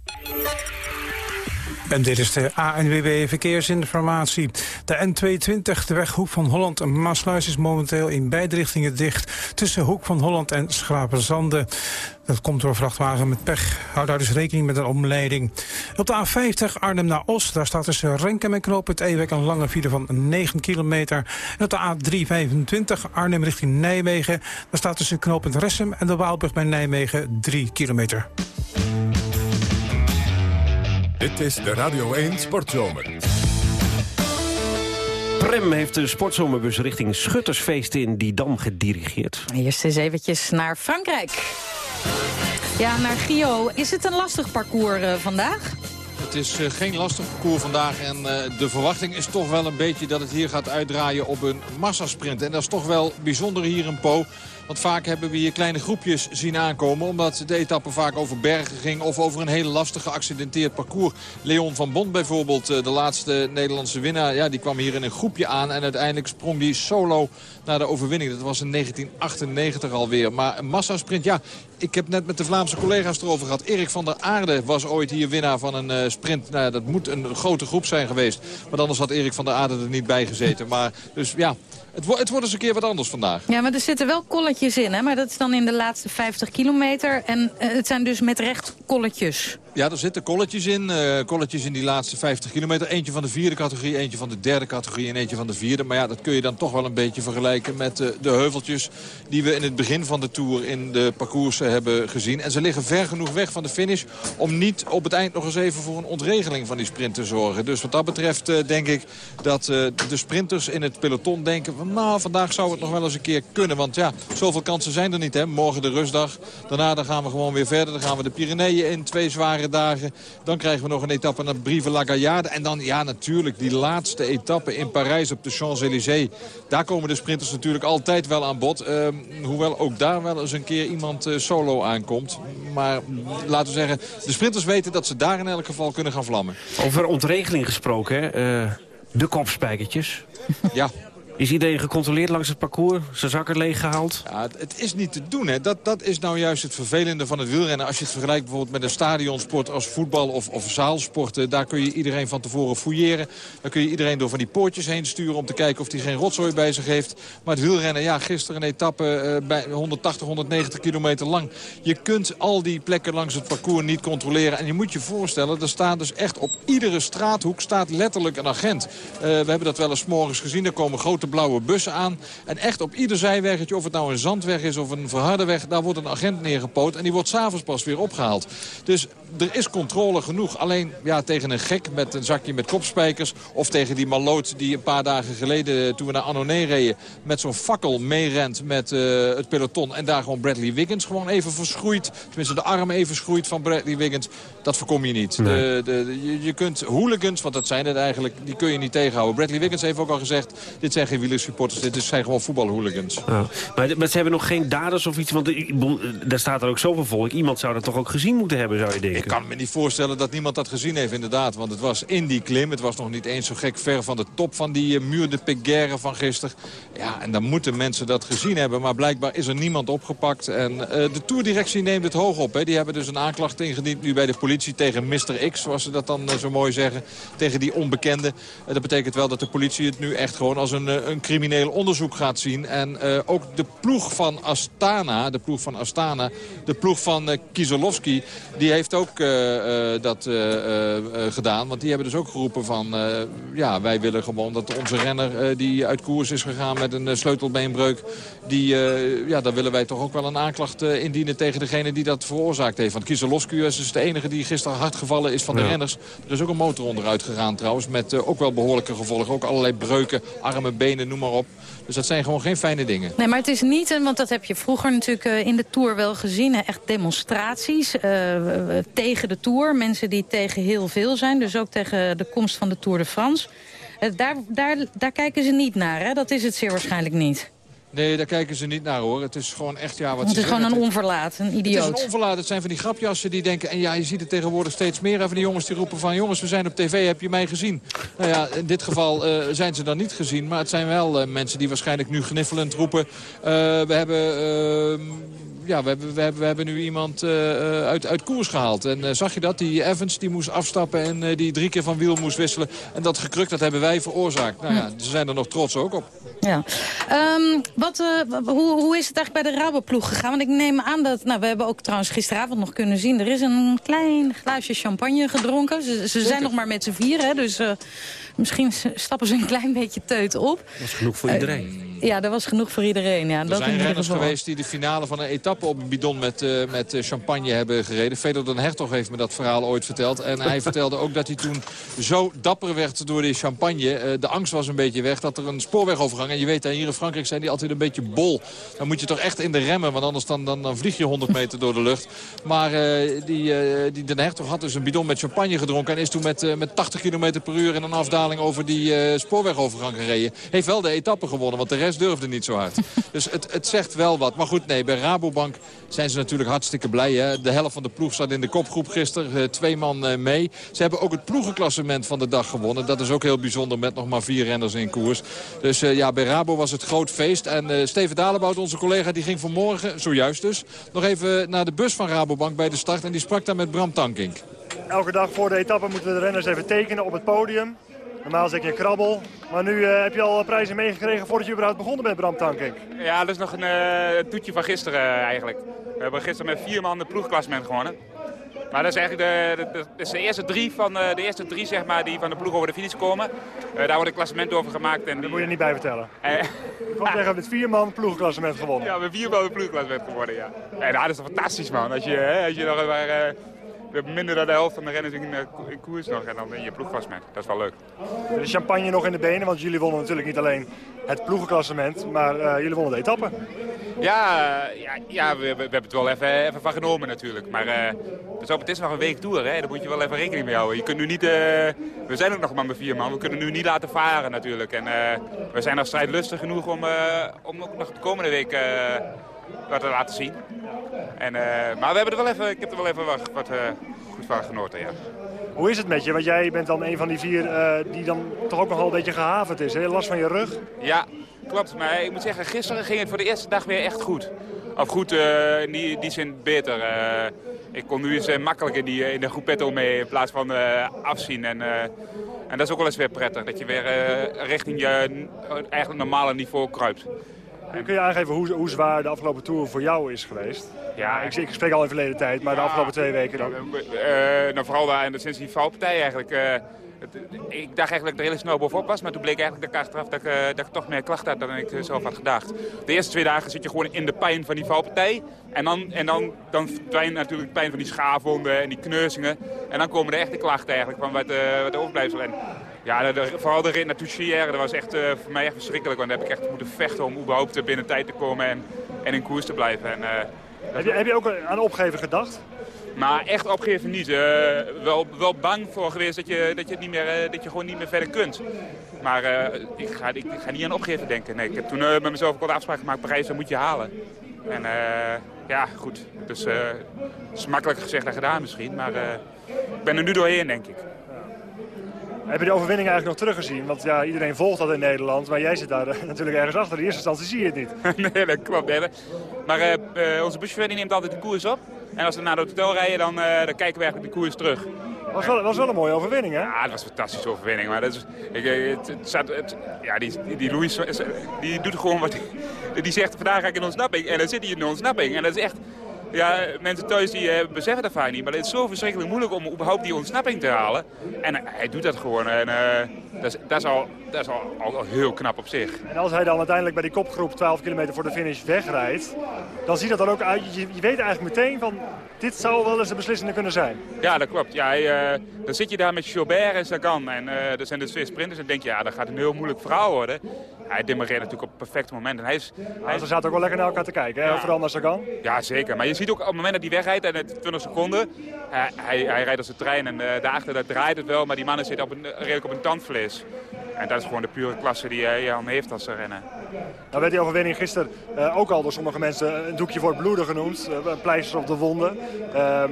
En dit is de ANWB Verkeersinformatie. De N220, de weg Hoek van Holland en Maasluis... is momenteel in beide richtingen dicht... tussen Hoek van Holland en Schrapenzande. Dat komt door een vrachtwagen met pech. Houd daar dus rekening met een omleiding. Op de A50 Arnhem naar Os, daar staat tussen Renkem en Knoop het Ewek een lange file van 9 kilometer. En op de A325 Arnhem richting Nijmegen, daar staat tussen Knoop het Ressem en de Waalbrug bij Nijmegen 3 kilometer. Dit is de Radio 1 Sportzomer. Prem heeft de sportzomerbus richting Schuttersfeest in Didam gedirigeerd. Eerst eens eventjes naar Frankrijk. Ja, naar Gio. Is het een lastig parcours uh, vandaag? Het is uh, geen lastig parcours vandaag. En uh, de verwachting is toch wel een beetje dat het hier gaat uitdraaien op een massasprint. En dat is toch wel bijzonder hier in Po. Want vaak hebben we hier kleine groepjes zien aankomen. Omdat de etappe vaak over bergen ging. Of over een hele lastige geaccidenteerd parcours. Leon van Bond bijvoorbeeld, de laatste Nederlandse winnaar. Ja, die kwam hier in een groepje aan. En uiteindelijk sprong die solo naar de overwinning. Dat was in 1998 alweer. Maar een massasprint, ja. Ik heb net met de Vlaamse collega's erover gehad. Erik van der Aarde was ooit hier winnaar van een uh, sprint. Nou, dat moet een grote groep zijn geweest. Maar anders had Erik van der Aarde er niet bij gezeten. Maar dus ja, het, het wordt eens een keer wat anders vandaag. Ja, maar er zitten wel kolletjes in, hè? Maar dat is dan in de laatste 50 kilometer. En uh, het zijn dus met recht kolletjes. Ja, er zitten kolletjes in. Uh, kolletjes in die laatste 50 kilometer. Eentje van de vierde categorie, eentje van de derde categorie en eentje van de vierde. Maar ja, dat kun je dan toch wel een beetje vergelijken met uh, de heuveltjes... die we in het begin van de Tour in de parcours hebben gezien. En ze liggen ver genoeg weg van de finish... om niet op het eind nog eens even voor een ontregeling van die sprint te zorgen. Dus wat dat betreft uh, denk ik dat de sprinters in het peloton denken... Nou, vandaag zou het nog wel eens een keer kunnen. Want ja, zoveel kansen zijn er niet. Hè? Morgen de rustdag. Daarna dan gaan we gewoon weer verder. Dan gaan we de Pyreneeën in. Twee zware dagen. Dan krijgen we nog een etappe naar Brive la Gaillarde. En dan, ja, natuurlijk die laatste etappe in Parijs op de Champs-Élysées. Daar komen de sprinters natuurlijk altijd wel aan bod. Uh, hoewel ook daar wel eens een keer iemand uh, solo aankomt. Maar laten we zeggen, de sprinters weten dat ze daar in elk geval kunnen gaan vlammen. Over ontregeling gesproken, hè? Uh, de kopspijkertjes. Ja, is iedereen gecontroleerd langs het parcours? Zijn zakken leeggehaald? Ja, het, is niet te doen. Hè. Dat, dat is nou juist het vervelende van het wielrennen. Als je het vergelijkt bijvoorbeeld met een stadionsport als voetbal of, of zaalsporten. Daar kun je iedereen van tevoren fouilleren. Dan kun je iedereen door van die poortjes heen sturen om te kijken of hij geen rotzooi bij zich heeft. Maar het wielrennen, ja, gisteren een etappe uh, bij 180, 190 kilometer lang. Je kunt al die plekken langs het parcours niet controleren. En je moet je voorstellen, er staan dus echt op iedere straathoek staat letterlijk een agent. Uh, we hebben dat wel eens morgens gezien. Er komen grote blauwe bussen aan. En echt op ieder zijweggetje, of het nou een zandweg is of een verharde weg... daar wordt een agent neergepoot en die wordt s'avonds pas weer opgehaald. Dus er is controle genoeg. Alleen ja, tegen een gek met een zakje met kopspijkers... of tegen die maloot die een paar dagen geleden, toen we naar Annonay reden... met zo'n fakkel meerent met uh, het peloton... en daar gewoon Bradley Wiggins gewoon even verschroeit. Tenminste, de arm even schroeit van Bradley Wiggins. Dat voorkom je niet. Nee. De, de, je, je, kunt hooligans, want dat zijn het eigenlijk, die kun je niet tegenhouden. Bradley Wiggins heeft ook al gezegd, dit zijn geen wielersupporters, dit zijn gewoon voetbalhooligans. Ja. Maar, maar, ze hebben nog geen daders of iets, want daar staat er ook zoveel volk. Iemand zou dat toch ook gezien moeten hebben, zou je denken? Ik kan me niet voorstellen dat niemand dat gezien heeft, inderdaad. Want het was in die klim, het was nog niet eens zo gek ver van de top van die uh, muur de Peguerre van gisteren. Ja, en dan moeten mensen dat gezien hebben, maar blijkbaar is er niemand opgepakt. En uh, de toerdirectie neemt het hoog op. Hè. Die hebben dus een aanklacht ingediend nu bij de politie tegen Mr. X, zoals ze dat dan uh, zo mooi zeggen. Tegen die onbekende. dat betekent wel dat de politie het nu echt gewoon als een, een crimineel onderzoek gaat zien. En ook de ploeg van Astana, de ploeg van Astana, de ploeg van Kieselowski, die heeft ook uh, uh, dat gedaan. Want die hebben dus ook geroepen van, ja, wij willen gewoon dat onze renner die uit koers is gegaan met een sleutelbeenbreuk, die, ja, daar willen wij toch ook wel een aanklacht indienen tegen degene die dat veroorzaakt heeft. Want Kieselowski is dus de enige die gisteren hard gevallen is van de ja. renners. Er is ook een motor onderuit gegaan trouwens, met ook wel behoorlijke gevolgen. Ook allerlei breuken, armen, benen, noem maar op. Dus dat zijn gewoon geen fijne dingen. Nee, maar het is niet, want dat heb je vroeger natuurlijk uh, in de Tour wel gezien. Echt demonstraties uh, tegen de Tour. Mensen die tegen heel veel zijn. Dus ook tegen de komst van de Tour de France. Uh, daar, daar, daar kijken ze niet naar, hè? Dat is het zeer waarschijnlijk niet. Nee, daar kijken ze niet naar hoor. Het is gewoon echt, ja, wat Het is gewoon een onverlaat, een idioot. Het is een onverlaat. Het zijn van die grapjassen die denken... en ja, je ziet het tegenwoordig steeds meer. En van die jongens die roepen van... jongens, we zijn op tv, heb je mij gezien? Nou ja, in dit geval uh, zijn ze dan niet gezien. Maar het zijn wel uh, mensen die waarschijnlijk nu gniffelend roepen... Uh, we hebben ja, we hebben, we, hebben, we hebben nu iemand uh, uit, uit koers gehaald. En uh, zag je dat? Die Evans die moest afstappen en uh, die drie keer van wiel moest wisselen. En dat gekruk, dat hebben wij veroorzaakt. Nou ja, ze zijn er nog trots ook op. Ja. Um, wat, hoe, hoe is het eigenlijk bij de Raboploeg gegaan? Want ik neem aan dat... Nou, we hebben ook trouwens gisteravond nog kunnen zien... er is een klein glaasje champagne gedronken. Ze, ze zijn nog maar met z'n vier, hè, dus... Misschien stappen ze een klein beetje teut op. Dat is genoeg voor iedereen. Uh, ja, dat was genoeg voor iedereen. Ja, er dat zijn renners geweest die de finale van een etappe op een bidon met, uh, met champagne hebben gereden. Fedor den Hertog heeft me dat verhaal ooit verteld. En hij vertelde ook dat hij toen zo dapper werd door die champagne. Uh, de angst was een beetje weg dat er een spoorwegovergang... en je weet, hier in Frankrijk zijn die altijd een beetje bol. Dan moet je toch echt in de remmen, want anders dan, dan, dan vlieg je 100 meter door de lucht. Maar die, die den Hertog had dus een bidon met champagne gedronken... en is toen met, met 80 km per uur in een afdaling over die spoorwegovergang gereden. Heeft wel de etappe gewonnen, want de rest durfde niet zo hard. dus het, het zegt wel wat. Maar goed, nee, bij Rabobank zijn ze natuurlijk hartstikke blij. Hè? De helft van de ploeg zat in de kopgroep gisteren. Uh, twee man uh, mee. Ze hebben ook het ploegenklassement van de dag gewonnen. Dat is ook heel bijzonder met nog maar vier renners in koers. Dus ja, bij Rabo was het groot feest. En Steven Dalebout, onze collega, die ging vanmorgen, zojuist dus... nog even naar de bus van Rabobank bij de start. En die sprak daar met Bram Tankink. Elke dag voor de etappe moeten de renners even tekenen op het podium. Normaal zeg je krabbel. Maar nu uh, heb je al prijzen meegekregen voordat je überhaupt begonnen bent, Bram Tankink. Ja, dat is nog een uh, toetje van gisteren uh, eigenlijk. We hebben gisteren met vier man de ploegklassement gewonnen. Maar dat is eigenlijk de, de, de, dat is de eerste drie, van, eh, de eerste drie zeg maar, die van de ploeg over de finish komen. Eh, daar wordt een klassement over gemaakt. En Dat moet je niet bij vertellen. Eh, Ik wil zeggen, met vier man ploegklassement gewonnen. ja, met vier man ploegklassement geworden, ja. En dat is toch fantastisch, man. Als je, hè, als je nog maar, eh, we hebben minder dan de helft van de renners in, eh, in koers nog en dan in je ploegklassement. Dat is wel leuk. De champagne nog in de benen, want jullie wonnen natuurlijk niet alleen het ploegenklassement, maar eh, jullie wonnen de etappe. Ja, eh, ja, ja we, we, hebben het wel even, even van genomen natuurlijk. Maar op, het is nog een week toer, hè. daar moet je wel even rekening mee houden. Je kunt nu niet, we zijn ook nog maar met vier man, we kunnen nu niet laten varen natuurlijk. En we zijn nog strijdlustig genoeg om, om ook nog de komende week wat te laten zien. En, eh, maar we hebben er wel even, ik heb er wel even wat, wat eh, goed van genoten, ja. Hoe is het met je? Want jij bent dan een van die vier eh, die dan toch ook nog wel een beetje gehavend is. Hè? Last van je rug? Ja, klopt. Maar ik moet zeggen, gisteren ging het voor de eerste dag weer echt goed. Of goed, in die, die zin beter. Ik kon nu eens eh, makkelijk in, die, in de groepetto mee in plaats van afzien. En, en dat is ook wel eens weer prettig. Dat je weer richting je eigenlijk normale niveau kruipt. En kun je aangeven hoe, hoe zwaar de afgelopen tour voor jou is geweest? Ja, ik, ik spreek al in verleden tijd, maar de afgelopen twee weken dan. Eh, nou, vooral daar, en sinds die valpartij eigenlijk. eh, ik dacht eigenlijk dat ik er heel snel bovenop was, maar toen bleek eigenlijk dat ik achteraf dat ik, eh, dat ik toch meer klachten had dan ik zelf had gedacht. De eerste twee dagen zit je gewoon in de pijn van die valpartij. En dan, en dan, dan verdwijnt natuurlijk de pijn van die schaafwonden en die kneuzingen. En dan komen de echte klachten eigenlijk van wat, eh wat overblijfsel. En ja, de, vooral de rit naar Touchière, dat was echt eh, voor mij echt verschrikkelijk. Want daar heb ik echt moeten vechten om überhaupt binnen tijd te komen en, en in koers te blijven. En, eh, Heb je, heb je ook aan opgeven gedacht? maar echt opgeven niet. Eh, wel, wel bang voor geweest dat je, dat, je het niet meer, dat je gewoon niet meer verder kunt. Maar ik, ga, ik, ik ga niet aan opgeven denken. Nee, ik heb toen met mezelf ook al de afspraak gemaakt, Parijs, dat moet je halen. En ja, goed. Dus het is makkelijker gezegd dan gedaan misschien. Maar ik ben er nu doorheen, denk ik. Heb je de overwinning eigenlijk nog teruggezien? Want ja, iedereen volgt dat in Nederland, maar jij zit daar eh, natuurlijk ergens achter. In eerste instantie zie je het niet. nee, dat klopt. Dat- maar eh, onze buschauffeur die neemt altijd de koers op. En als we naar het hotel rijden, dan, dan kijken we eigenlijk de koers terug. Was wel, was wel een mooie overwinning, hè? Ja, dat was een fantastische overwinning. Maar dat is, ik, het, het, staat- het- ja, die, die, die Louis is- die doet gewoon wat... Die zegt, vandaag ga ik in ontsnapping. En dan zit hij in de ontsnapping. En dat is echt... Ja, mensen thuis die eh, beseffen dat vaak niet. Maar het is zo verschrikkelijk moeilijk om überhaupt die ontsnapping te halen. En eh, hij doet dat gewoon. En eh, dat, is, dat is, al, dat is al, al, heel knap op zich. En als hij dan uiteindelijk bij die kopgroep 12 kilometer voor de finish wegrijdt, dan ziet dat er ook uit. Je weet eigenlijk meteen van, dit zou wel eens de beslissende kunnen zijn. Ja, dat klopt. Ja, hij, eh, dan zit je daar met Gilbert en Sagan. En eh dat zijn de twee sprinters. En denk je, ja, dat gaat een heel moeilijk verhaal worden. Hij demareert natuurlijk op het perfecte moment. En hij is, hij Ze zaten ook wel lekker naar elkaar te kijken, hè? vooral naar Sagan. Ja, zeker. Maar je ziet ook op het moment dat hij wegrijdt en het 20 seconden, hij, hij, hij rijdt als een trein en eh, daarachter dat draait het wel, maar die mannen zitten op een, redelijk op een tandvlees. En dat is gewoon de pure klasse die hij aan heeft als ze rennen. Nou werd die overwinning gisteren eh, ook al door sommige mensen een doekje voor het bloeden genoemd. eh, een pleister op de wonden. Ehm,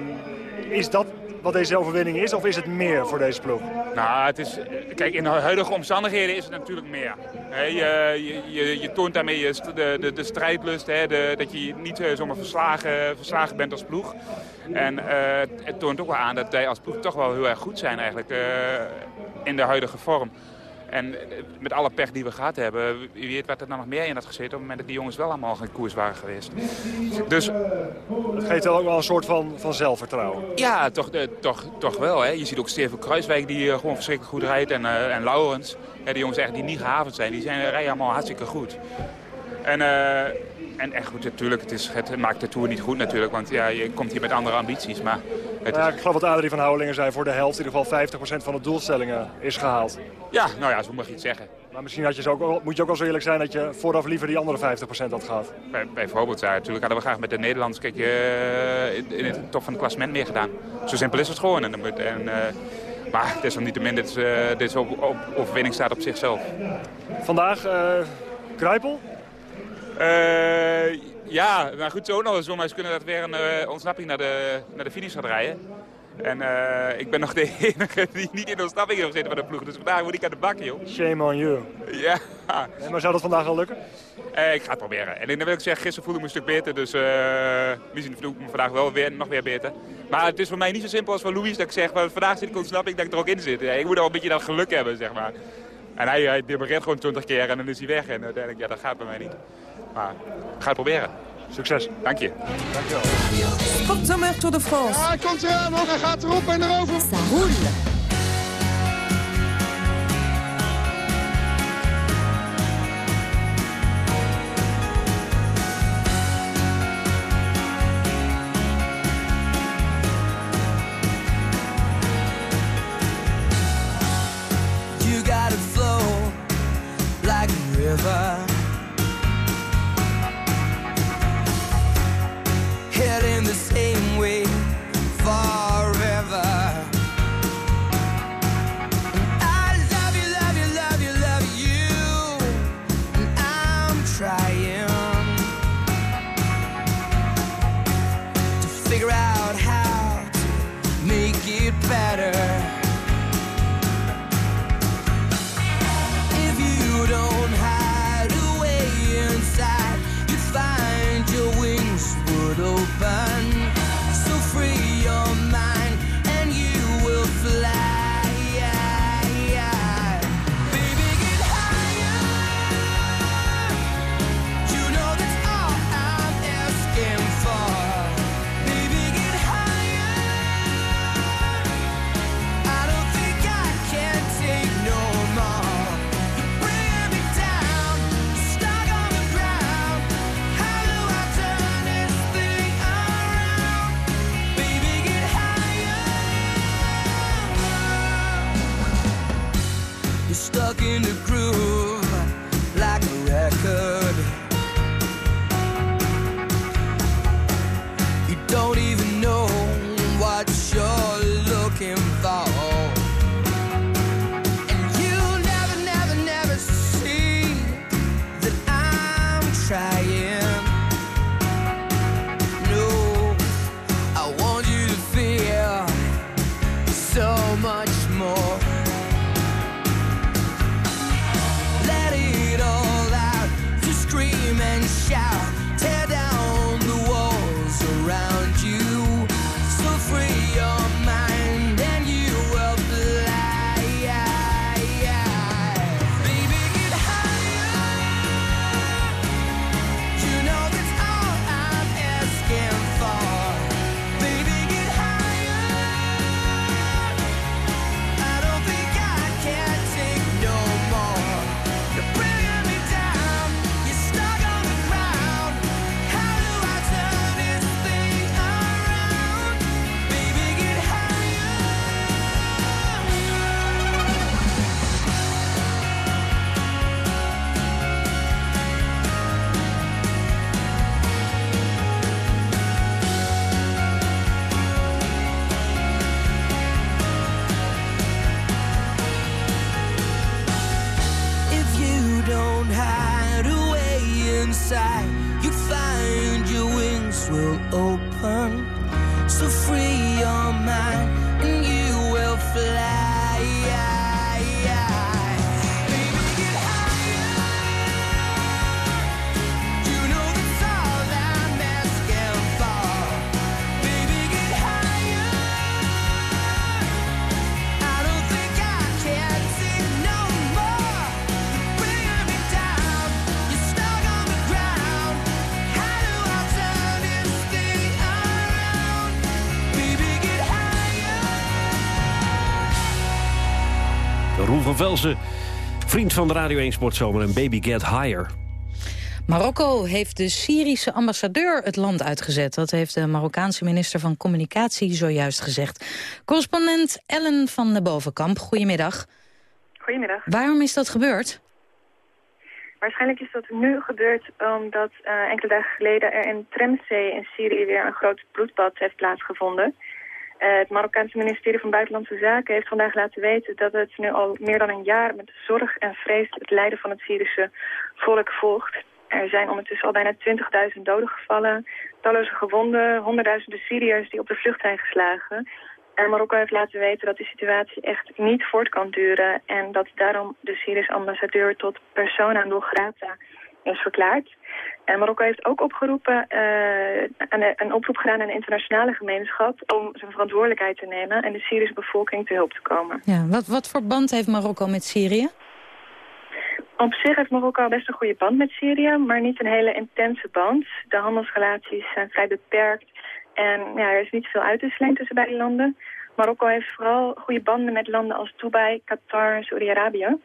is dat wat deze overwinning is of is het meer voor deze ploeg? Nou, het is, kijk, in de huidige omstandigheden is het natuurlijk meer. Je, je, je, toont daarmee je de, de, de strijdlust, hè, de, dat je niet eh, zomaar verslagen, verslagen bent als ploeg. En eh, het toont ook wel aan dat wij als ploeg toch wel heel erg goed zijn eigenlijk eh, in de huidige vorm. En eh, met alle pech die we gehad hebben, wie weet wat er dan nog meer in had gezeten op het moment dat die jongens wel allemaal in koers waren geweest. Dus Het geeft wel ook wel een soort van, van zelfvertrouwen. ja, toch, eh, toch, toch wel. Hè. Je ziet ook Steven Kruiswijk die eh, gewoon verschrikkelijk goed rijdt. En, eh en Laurens, ja, die jongens eigenlijk die niet gehavend zijn, die zijn, rijden allemaal hartstikke goed. En, en, en goed, natuurlijk, het, is, het maakt de Tour niet goed natuurlijk. Want ja, je komt hier met andere ambities. Maar het Ja, ik geloof dat Adrie van Houwelingen zei voor de helft in ieder geval 50% van de doelstellingen is gehaald. Ja, nou ja, zo mag je het zeggen. Maar misschien had je zo ook, moet je ook wel zo eerlijk zijn dat je vooraf liever die andere 50% had gehad. Bij, bijvoorbeeld, ja, natuurlijk hadden we graag met de Nederlanders kijk, eh, in, in het top van het klassement meer gedaan. Zo simpel is het gewoon. En, en, eh, maar desalniettemin, dit, is, eh, deze op, op, overwinning staat op zichzelf. Vandaag, Kruipel? Eh, ja, nou goed, zo nog zomaar eens kunnen dat weer een eh, ontsnapping naar de, naar de finish gaat rijden. En eh, ik ben nog de enige die niet in de ontsnapping heeft gezeten van de ploeg. Dus vandaag moet ik aan de bak, joh. Shame on you. Ja. En maar zou dat vandaag al lukken? Eh, ik ga het proberen. En dan wil ik zeggen, gisteren voelde ik me een stuk beter. Dus eh misschien voel ik me vandaag wel weer, nog weer beter. Maar het is voor mij niet zo simpel als voor Louis dat ik zeg... "Maar vandaag zit ik ontsnapping dat ik er ook in zit. Ja, ik moet wel een beetje dat geluk hebben, zeg maar. En hij, hij gewoon 20 keer en dan is hij weg. En uiteindelijk, ja, dat gaat bij mij niet. Maar ik ga het proberen. Succes. Dank je. Dankjewel. Sportzomer Tour de France. Ja, hij komt eraan nog. Hij gaat erop en erover. Ça roule. Van Velsen, vriend van de Radio 1 Sportzomer en Baby Get Higher. Marokko heeft de Syrische ambassadeur het land uitgezet. Dat heeft de Marokkaanse minister van Communicatie zojuist gezegd. Correspondent Ellen van de Bovenkamp, goedemiddag. Goedemiddag. Waarom is dat gebeurd? Waarschijnlijk is dat nu gebeurd omdat eh, enkele dagen geleden er in Tremsee in Syrië weer een groot bloedbad heeft plaatsgevonden. Het Marokkaanse ministerie van Buitenlandse Zaken heeft vandaag laten weten dat het nu al meer dan een jaar met zorg en vrees het lijden van het Syrische volk volgt. Er zijn ondertussen al bijna 20.000 doden gevallen, talloze gewonden, honderdduizenden Syriërs die op de vlucht zijn geslagen. En Marokko heeft laten weten dat de situatie echt niet voort kan duren en dat daarom de Syrische ambassadeur tot persona non grata is verklaard. En Marokko heeft ook opgeroepen, een, een oproep gedaan aan de internationale gemeenschap om zijn verantwoordelijkheid te nemen en de Syrische bevolking te hulp te komen. Ja, wat, wat voor band heeft Marokko met Syrië? Op zich heeft Marokko best een goede band met Syrië, maar niet een hele intense band. De handelsrelaties zijn vrij beperkt en ja, er is niet veel uitwisseling tussen beide landen. Marokko heeft vooral goede banden met landen als Dubai, Qatar en Saudi-Arabië.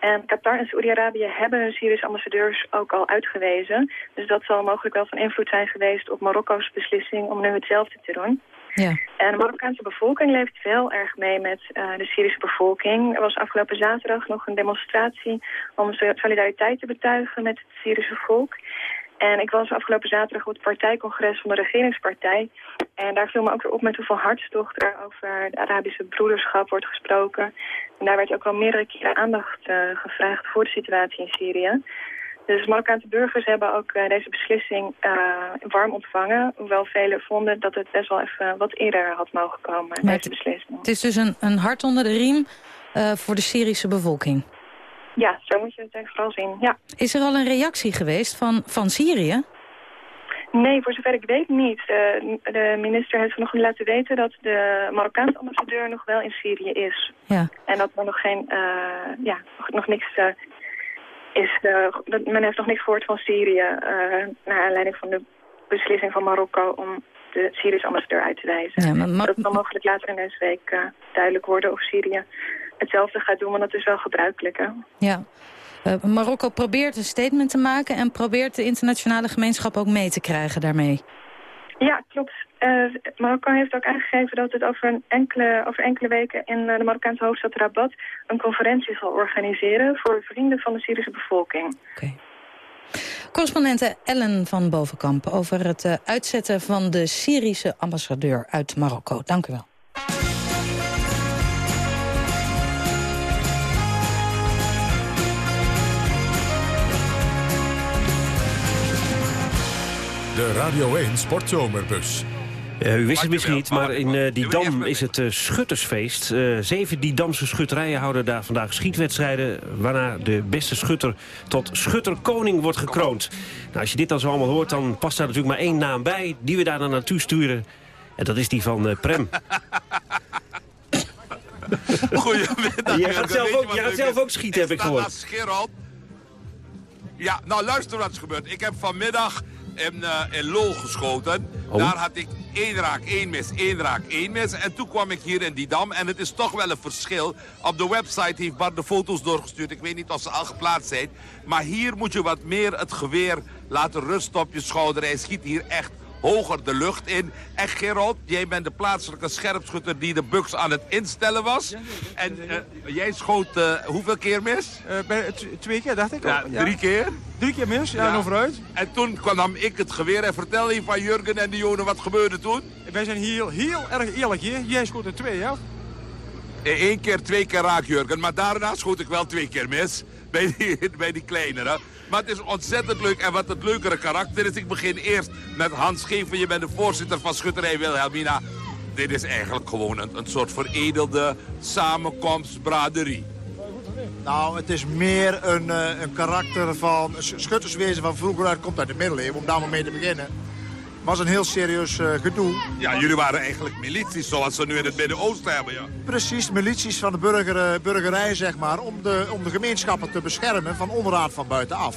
En Qatar en Saoedi-Arabië hebben hun Syrische ambassadeurs ook al uitgewezen. Dus dat zal mogelijk wel van invloed zijn geweest op Marokko's beslissing om nu hetzelfde te doen. Ja. En de Marokkaanse bevolking leeft wel erg mee met uh, de Syrische bevolking. Er was afgelopen zaterdag nog een demonstratie om solidariteit te betuigen met het Syrische volk. En ik was afgelopen zaterdag op het partijcongres van de regeringspartij. En daar viel me ook weer op met hoeveel hartstocht er over de Arabische broederschap wordt gesproken. En daar werd ook al meerdere keren aandacht uh, gevraagd voor de situatie in Syrië. Dus Marokkaanse burgers hebben ook uh, deze beslissing uh, warm ontvangen. Hoewel velen vonden dat het best wel even wat eerder had mogen komen, Maar deze beslissing. Het is dus een, een hart onder de riem voor de Syrische bevolking. Ja, zo moet je het echt vooral zien, ja. Is er al een reactie geweest van, van Syrië? Nee, voor zover ik weet niet. De, de minister heeft nog laten weten dat de Marokkaanse ambassadeur nog wel in Syrië is. Ja. En dat er nog geen, uh, ja, nog, nog niks uh, is. Uh, men heeft nog niks gehoord van Syrië naar aanleiding van de beslissing van Marokko om de Syrische ambassadeur uit te wijzen. Ja, maar, maar... Dat zal mogelijk later in deze week duidelijk worden of Syrië hetzelfde gaat doen, want dat is wel gebruikelijk. Hè? Ja. Uh, Marokko probeert een statement te maken en probeert de internationale gemeenschap ook mee te krijgen daarmee. Ja, klopt. Uh, Marokko heeft ook aangegeven dat het over, een enkele, over enkele weken in uh, de Marokkaanse hoofdstad Rabat een conferentie zal organiseren voor vrienden van de Syrische bevolking. Okay. Correspondente Ellen van Bovenkamp over het uh, uitzetten van de Syrische ambassadeur uit Marokko. Dank u wel. De Radio 1 Sportzomerbus. Uh, u wist het misschien niet, maar in uh, die dam is het uh, schuttersfeest. zeven die Damse schutterijen houden daar vandaag schietwedstrijden... waarna de beste schutter tot schutterkoning wordt gekroond. Nou, als je dit dan zo allemaal hoort, dan past daar natuurlijk maar één naam bij... die we daar dan naartoe sturen. En dat is die van Prem. Goedemiddag. Jij gaat zelf ook, jij gaat zelf ook schieten, heb ik gehoord. Ja, nou luister wat is gebeurd. Ik heb vanmiddag in, uh, in Lol geschoten. Oh. Daar had ik één raak, één mis, één raak, één mis. En toen kwam ik hier in die dam. En het is toch wel een verschil. Op de website heeft Bart de foto's doorgestuurd. Ik weet niet of ze al geplaatst zijn. Maar hier moet je wat meer het geweer laten rusten op je schouder. Hij schiet hier echt hoger de lucht in. En Gerald, jij bent de plaatselijke scherpschutter die de buks aan het instellen was. En uh, jij schoot uh, hoeveel keer mis? Uh, bij, twee keer, dacht ik. Ja, ja, drie keer? Drie keer mis, ja, ja. nog vooruit. En toen kwam ik het geweer en vertel je van Jurgen en Dionne wat gebeurde toen? Wij zijn heel, heel erg eerlijk hier. Jij schoot er twee, ja? Eén keer, twee keer raak, Jurgen. Maar daarna schoot ik wel twee keer mis. Bij die, bij die kleinere. Maar het is ontzettend leuk. En wat het leukere karakter is, ik begin eerst met Hans Geven. Je bent de voorzitter van Schutterij Wilhelmina. Dit is eigenlijk gewoon een, een soort veredelde samenkomstbraderie. Nou, het is meer een, uh, een karakter van schutterswezen van vroeger uit. komt uit de middeleeuwen, om daar maar mee te beginnen. Het was een heel serieus uh, gedoe. Ja, jullie waren eigenlijk milities zoals ze nu in het Midden-Oosten hebben, ja. Precies, milities van de burger, uh, burgerij, zeg maar, om de, om de gemeenschappen te beschermen van onderraad van buitenaf.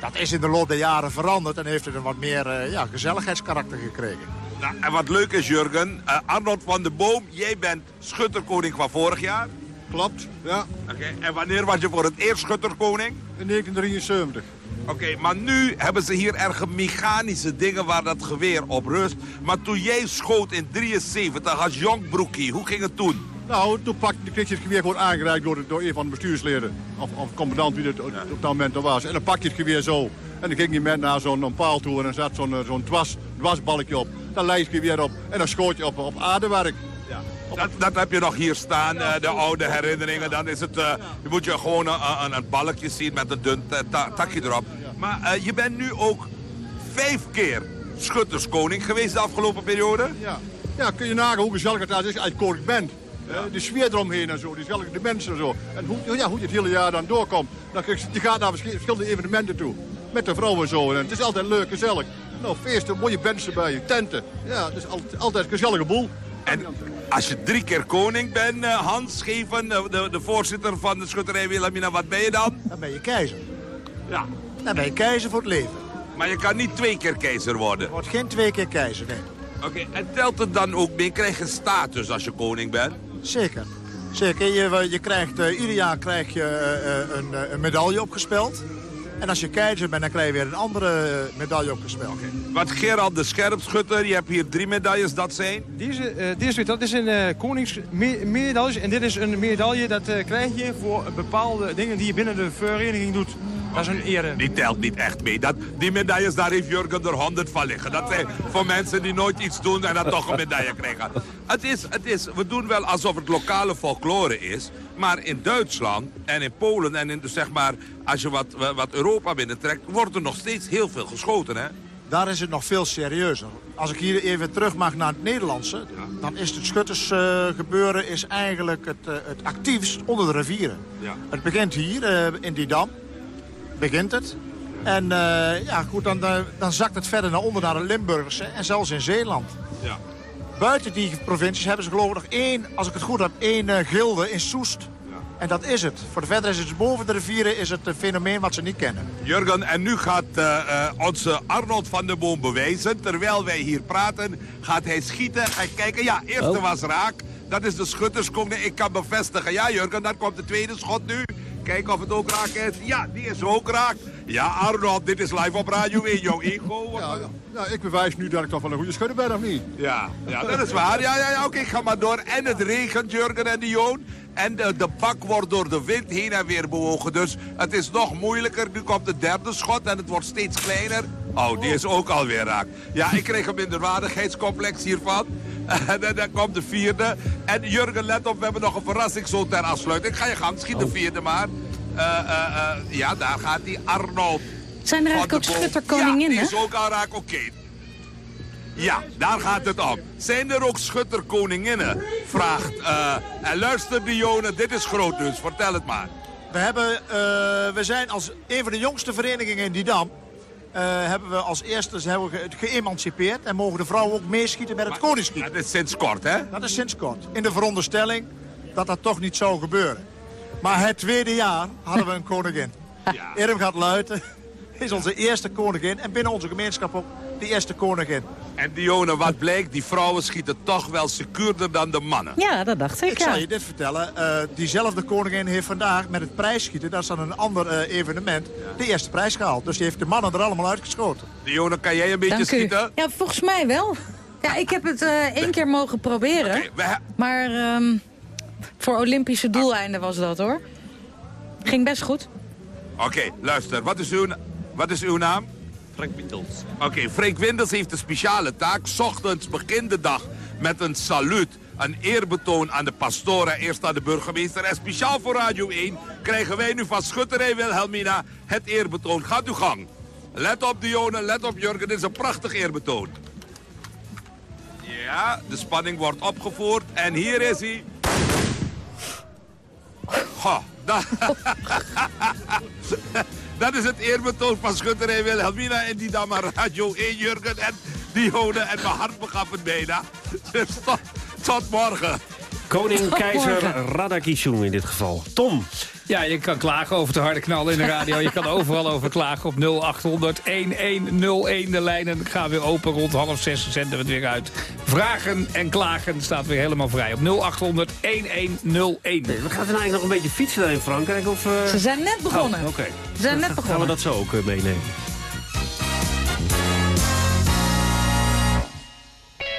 Dat is in de loop der jaren veranderd en heeft het een wat meer uh, ja, gezelligheidskarakter gekregen. Nou, en wat leuk is, Jurgen, Arnold van de Boom, jij bent schutterkoning van vorig jaar. Klopt, ja. Oké, okay. en wanneer was je voor het eerst schutterkoning? In 1973. Oké, okay, maar nu hebben ze hier erg mechanische dingen waar dat geweer op rust. Maar toen jij schoot in 73 als jongbroekie, hoe ging het toen? Nou, toen pak, kreeg je het geweer gewoon aangereikt door, door een van de bestuursleden. Of, of commandant wie het ja. op dat moment er was. En dan pak je het geweer zo. En dan ging je met naar zo'n paal toe en dan zat zo'n zo'n dwas, dwasbalkje op. Dan leg je het geweer op en dan schoot je op, op aardewerk. Ja. Dat, dat, heb je nog hier staan, uh, de oude herinneringen. Dan is het, uh, je moet je gewoon een, een, een balkje zien met een dun ta takje erop. Maar je bent nu ook vijf keer schutterskoning geweest de afgelopen periode. Ja, ja kun je nagaan hoe gezellig het is als je koning bent. Ja. de sfeer eromheen en zo, die gezellige de mensen en zo. En hoe, ja, hoe je het hele jaar dan doorkomt. Dan, je gaat naar verschillende evenementen toe. Met de vrouwen en zo. En het is altijd leuk, gezellig. Nou, feesten, mooie mensen bij je, tenten. Ja, het is altijd, altijd een gezellige boel. En als je drie keer koning bent, eh, Hans, geven, eh, de, de voorzitter van de schutterij Wilhelmina, wat ben je dan? Dan ben je keizer. Ja. Dan ben je keizer voor het leven. Maar je kan niet twee keer keizer worden. Je wordt geen twee keer keizer, nee. Oké, en telt het dan ook mee? Krijg je status als je koning bent? Zeker. Zeker. Je, je krijgt, eh, ieder jaar krijg je een, een medaille opgespeld. En als je keizer bent, dan krijg je weer een andere eh, medaille opgespeld. Wat Gerald de Scherpschutter, je hebt hier drie medailles, dat zijn? Deze, eh, deze dat is een eh koningsmedaille. En dit is een medaille dat eh, krijg je voor bepaalde dingen die je binnen de vereniging doet. Dat is een ere. Die telt niet echt mee. Dat, die medailles, daar heeft Jurgen er honderd van liggen. Dat zijn voor mensen die nooit iets doen en dan toch een medaille krijgen. Het is, het is, we doen wel alsof het lokale folklore is. Maar in Duitsland en in Polen en in, zeg maar, als je wat, wat Europa binnentrekt... wordt er nog steeds heel veel geschoten, hè? Daar is het nog veel serieuzer. Als ik hier even terug mag naar het Nederlandse... dan is het schuttersgebeuren is eigenlijk het, eh, het actiefst onder de rivieren. Ja. Het begint hier, eh, in die dam. Begint het. En eh, ja, goed, dan, eh, dan zakt het verder naar onder naar de Limburgse en zelfs in Zeeland. Ja. Buiten die provincies hebben ze geloof ik nog één, als ik het goed heb, één eh, gilde in Soest. En dat is het. Voor de verder is het boven de rivieren is het een fenomeen wat ze niet kennen. Jurgen, en nu gaat eh, eh, onze Arnold van der Boom bewijzen. Terwijl wij hier praten, gaat hij schieten en kijken. Ja, eerste Oh. was raak. Dat is de schutterskoning. Ik kan bevestigen. Ja, Jurgen, dan komt de tweede schot nu. Kijken of het ook raak is. Ja, die is ook raak. Ja, Arnold, dit is live op Radio 1. Jouw ego. Ja, nou, ik bewijs nu dat ik toch wel een goede schutter ben, of niet? Ja, ja dat is waar. Ja, ja, ja oké, ga maar door. En het regent, Jurgen en Dion. En de, de bak wordt door de wind heen en weer bewogen. Dus het is nog moeilijker. Nu komt de derde schot en het wordt steeds kleiner. Oh, die is ook alweer raak. Ja, ik kreeg een minderwaardigheidscomplex hiervan. En dan, dan komt de vierde. En Jurgen, let op, we hebben nog een verrassing zo ter afsluiting. Ga je gang, schiet de vierde maar. Eh, eh, eh, ja, daar gaat die Arnold. Zijn er eigenlijk ook schutterkoninginnen? Ja, die is ook al raak, oké. Ja, daar gaat het om. Zijn er ook schutterkoninginnen? Vraagt. eh en luister Dione, dit is groot nieuws. Vertel het maar. We, hebben, eh, we zijn als een van de jongste verenigingen in Didam... eh, hebben we als eerste hebben we ge- geëmancipeerd... en mogen de vrouwen ook meeschieten met het koningsschiet. Dat is sinds kort, hè? Dat is sinds kort. In de veronderstelling dat dat toch niet zou gebeuren. Maar het tweede jaar hadden we een koningin. Irm gaat luiten is onze eerste koningin. En binnen onze gemeenschap ook de eerste koningin. En Dione, wat blijkt? Die vrouwen schieten toch wel secuurder dan de mannen. Ja, dat dacht ik, Ik ja. zal je dit vertellen. eh, diezelfde koningin heeft vandaag met het prijsschieten... dat is dan een ander eh, evenement, de eerste prijs gehaald. Dus die heeft de mannen er allemaal uitgeschoten. Dione, kan jij een beetje Dank u. schieten? Ja, volgens mij wel. Ja, ik heb het eh, één keer mogen proberen. Maar ehm, voor Olympische doeleinden was dat, hoor. Ging best goed. Oké, luister. Wat is uw, wat is uw naam? Frank Windels. Oké, Frank Windels heeft een speciale taak. 's Ochtends begint de dag met een saluut. Een eerbetoon aan de pastoren, eerst aan de burgemeester. En speciaal voor Radio 1 krijgen wij nu van Schutterij Wilhelmina het eerbetoon. Gaat uw gang. Let op Dione, let op Jurgen. Dit is een prachtig eerbetoon. Ja, de spanning wordt opgevoerd. En hier is hij. Goh, dat... is het eerbetoon van Schutterij Wilhelmina en die dan maar Radio 1 Jurgen en Dione en mijn hart begaf het bijna. Dus tot morgen. Koning, keizer, Radakishung in dit geval. Tom. Ja, je kan klagen over te harde knallen in de radio. Je kan overal over klagen op 0800 1101. De lijnen gaan weer open. Rond half zes zenden we het weer uit. Vragen en klagen staat weer helemaal vrij op 0800 1101. We gaan er eigenlijk nog een beetje fietsen daar in Frankrijk? Of, eh? Ze zijn net begonnen. Oh, Oké. Ze zijn net Gaan we begonnen. dat zo ook eh, meenemen?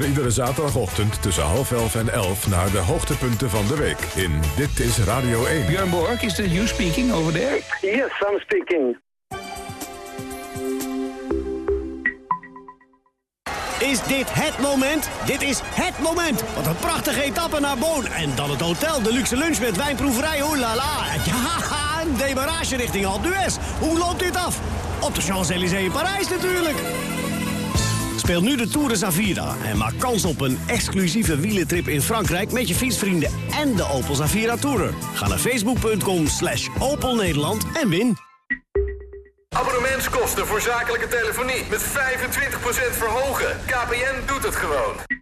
iedere zaterdagochtend tussen half elf en elf... naar de hoogtepunten van de week in Dit is Radio 1. Björn Borg, is it you speaking over there? Yes, I'm speaking. Is dit het moment? Dit is het moment. Wat een prachtige etappe naar Boon. En dan het hotel, de luxe lunch met wijnproeverij. Oh la la. Ja, een demarage richting Alpe d'Huez. Hoe loopt dit af? Op de Champs-Élysées in Parijs natuurlijk. Speel nu de Tour de Zavira en maak kans op een exclusieve wielentrip in Frankrijk... met je fietsvrienden en de Opel Zavira Tourer. Ga naar facebook.com slash Opel Nederland en win. Abonnementskosten voor zakelijke telefonie met 25% verhogen. KPN doet het gewoon.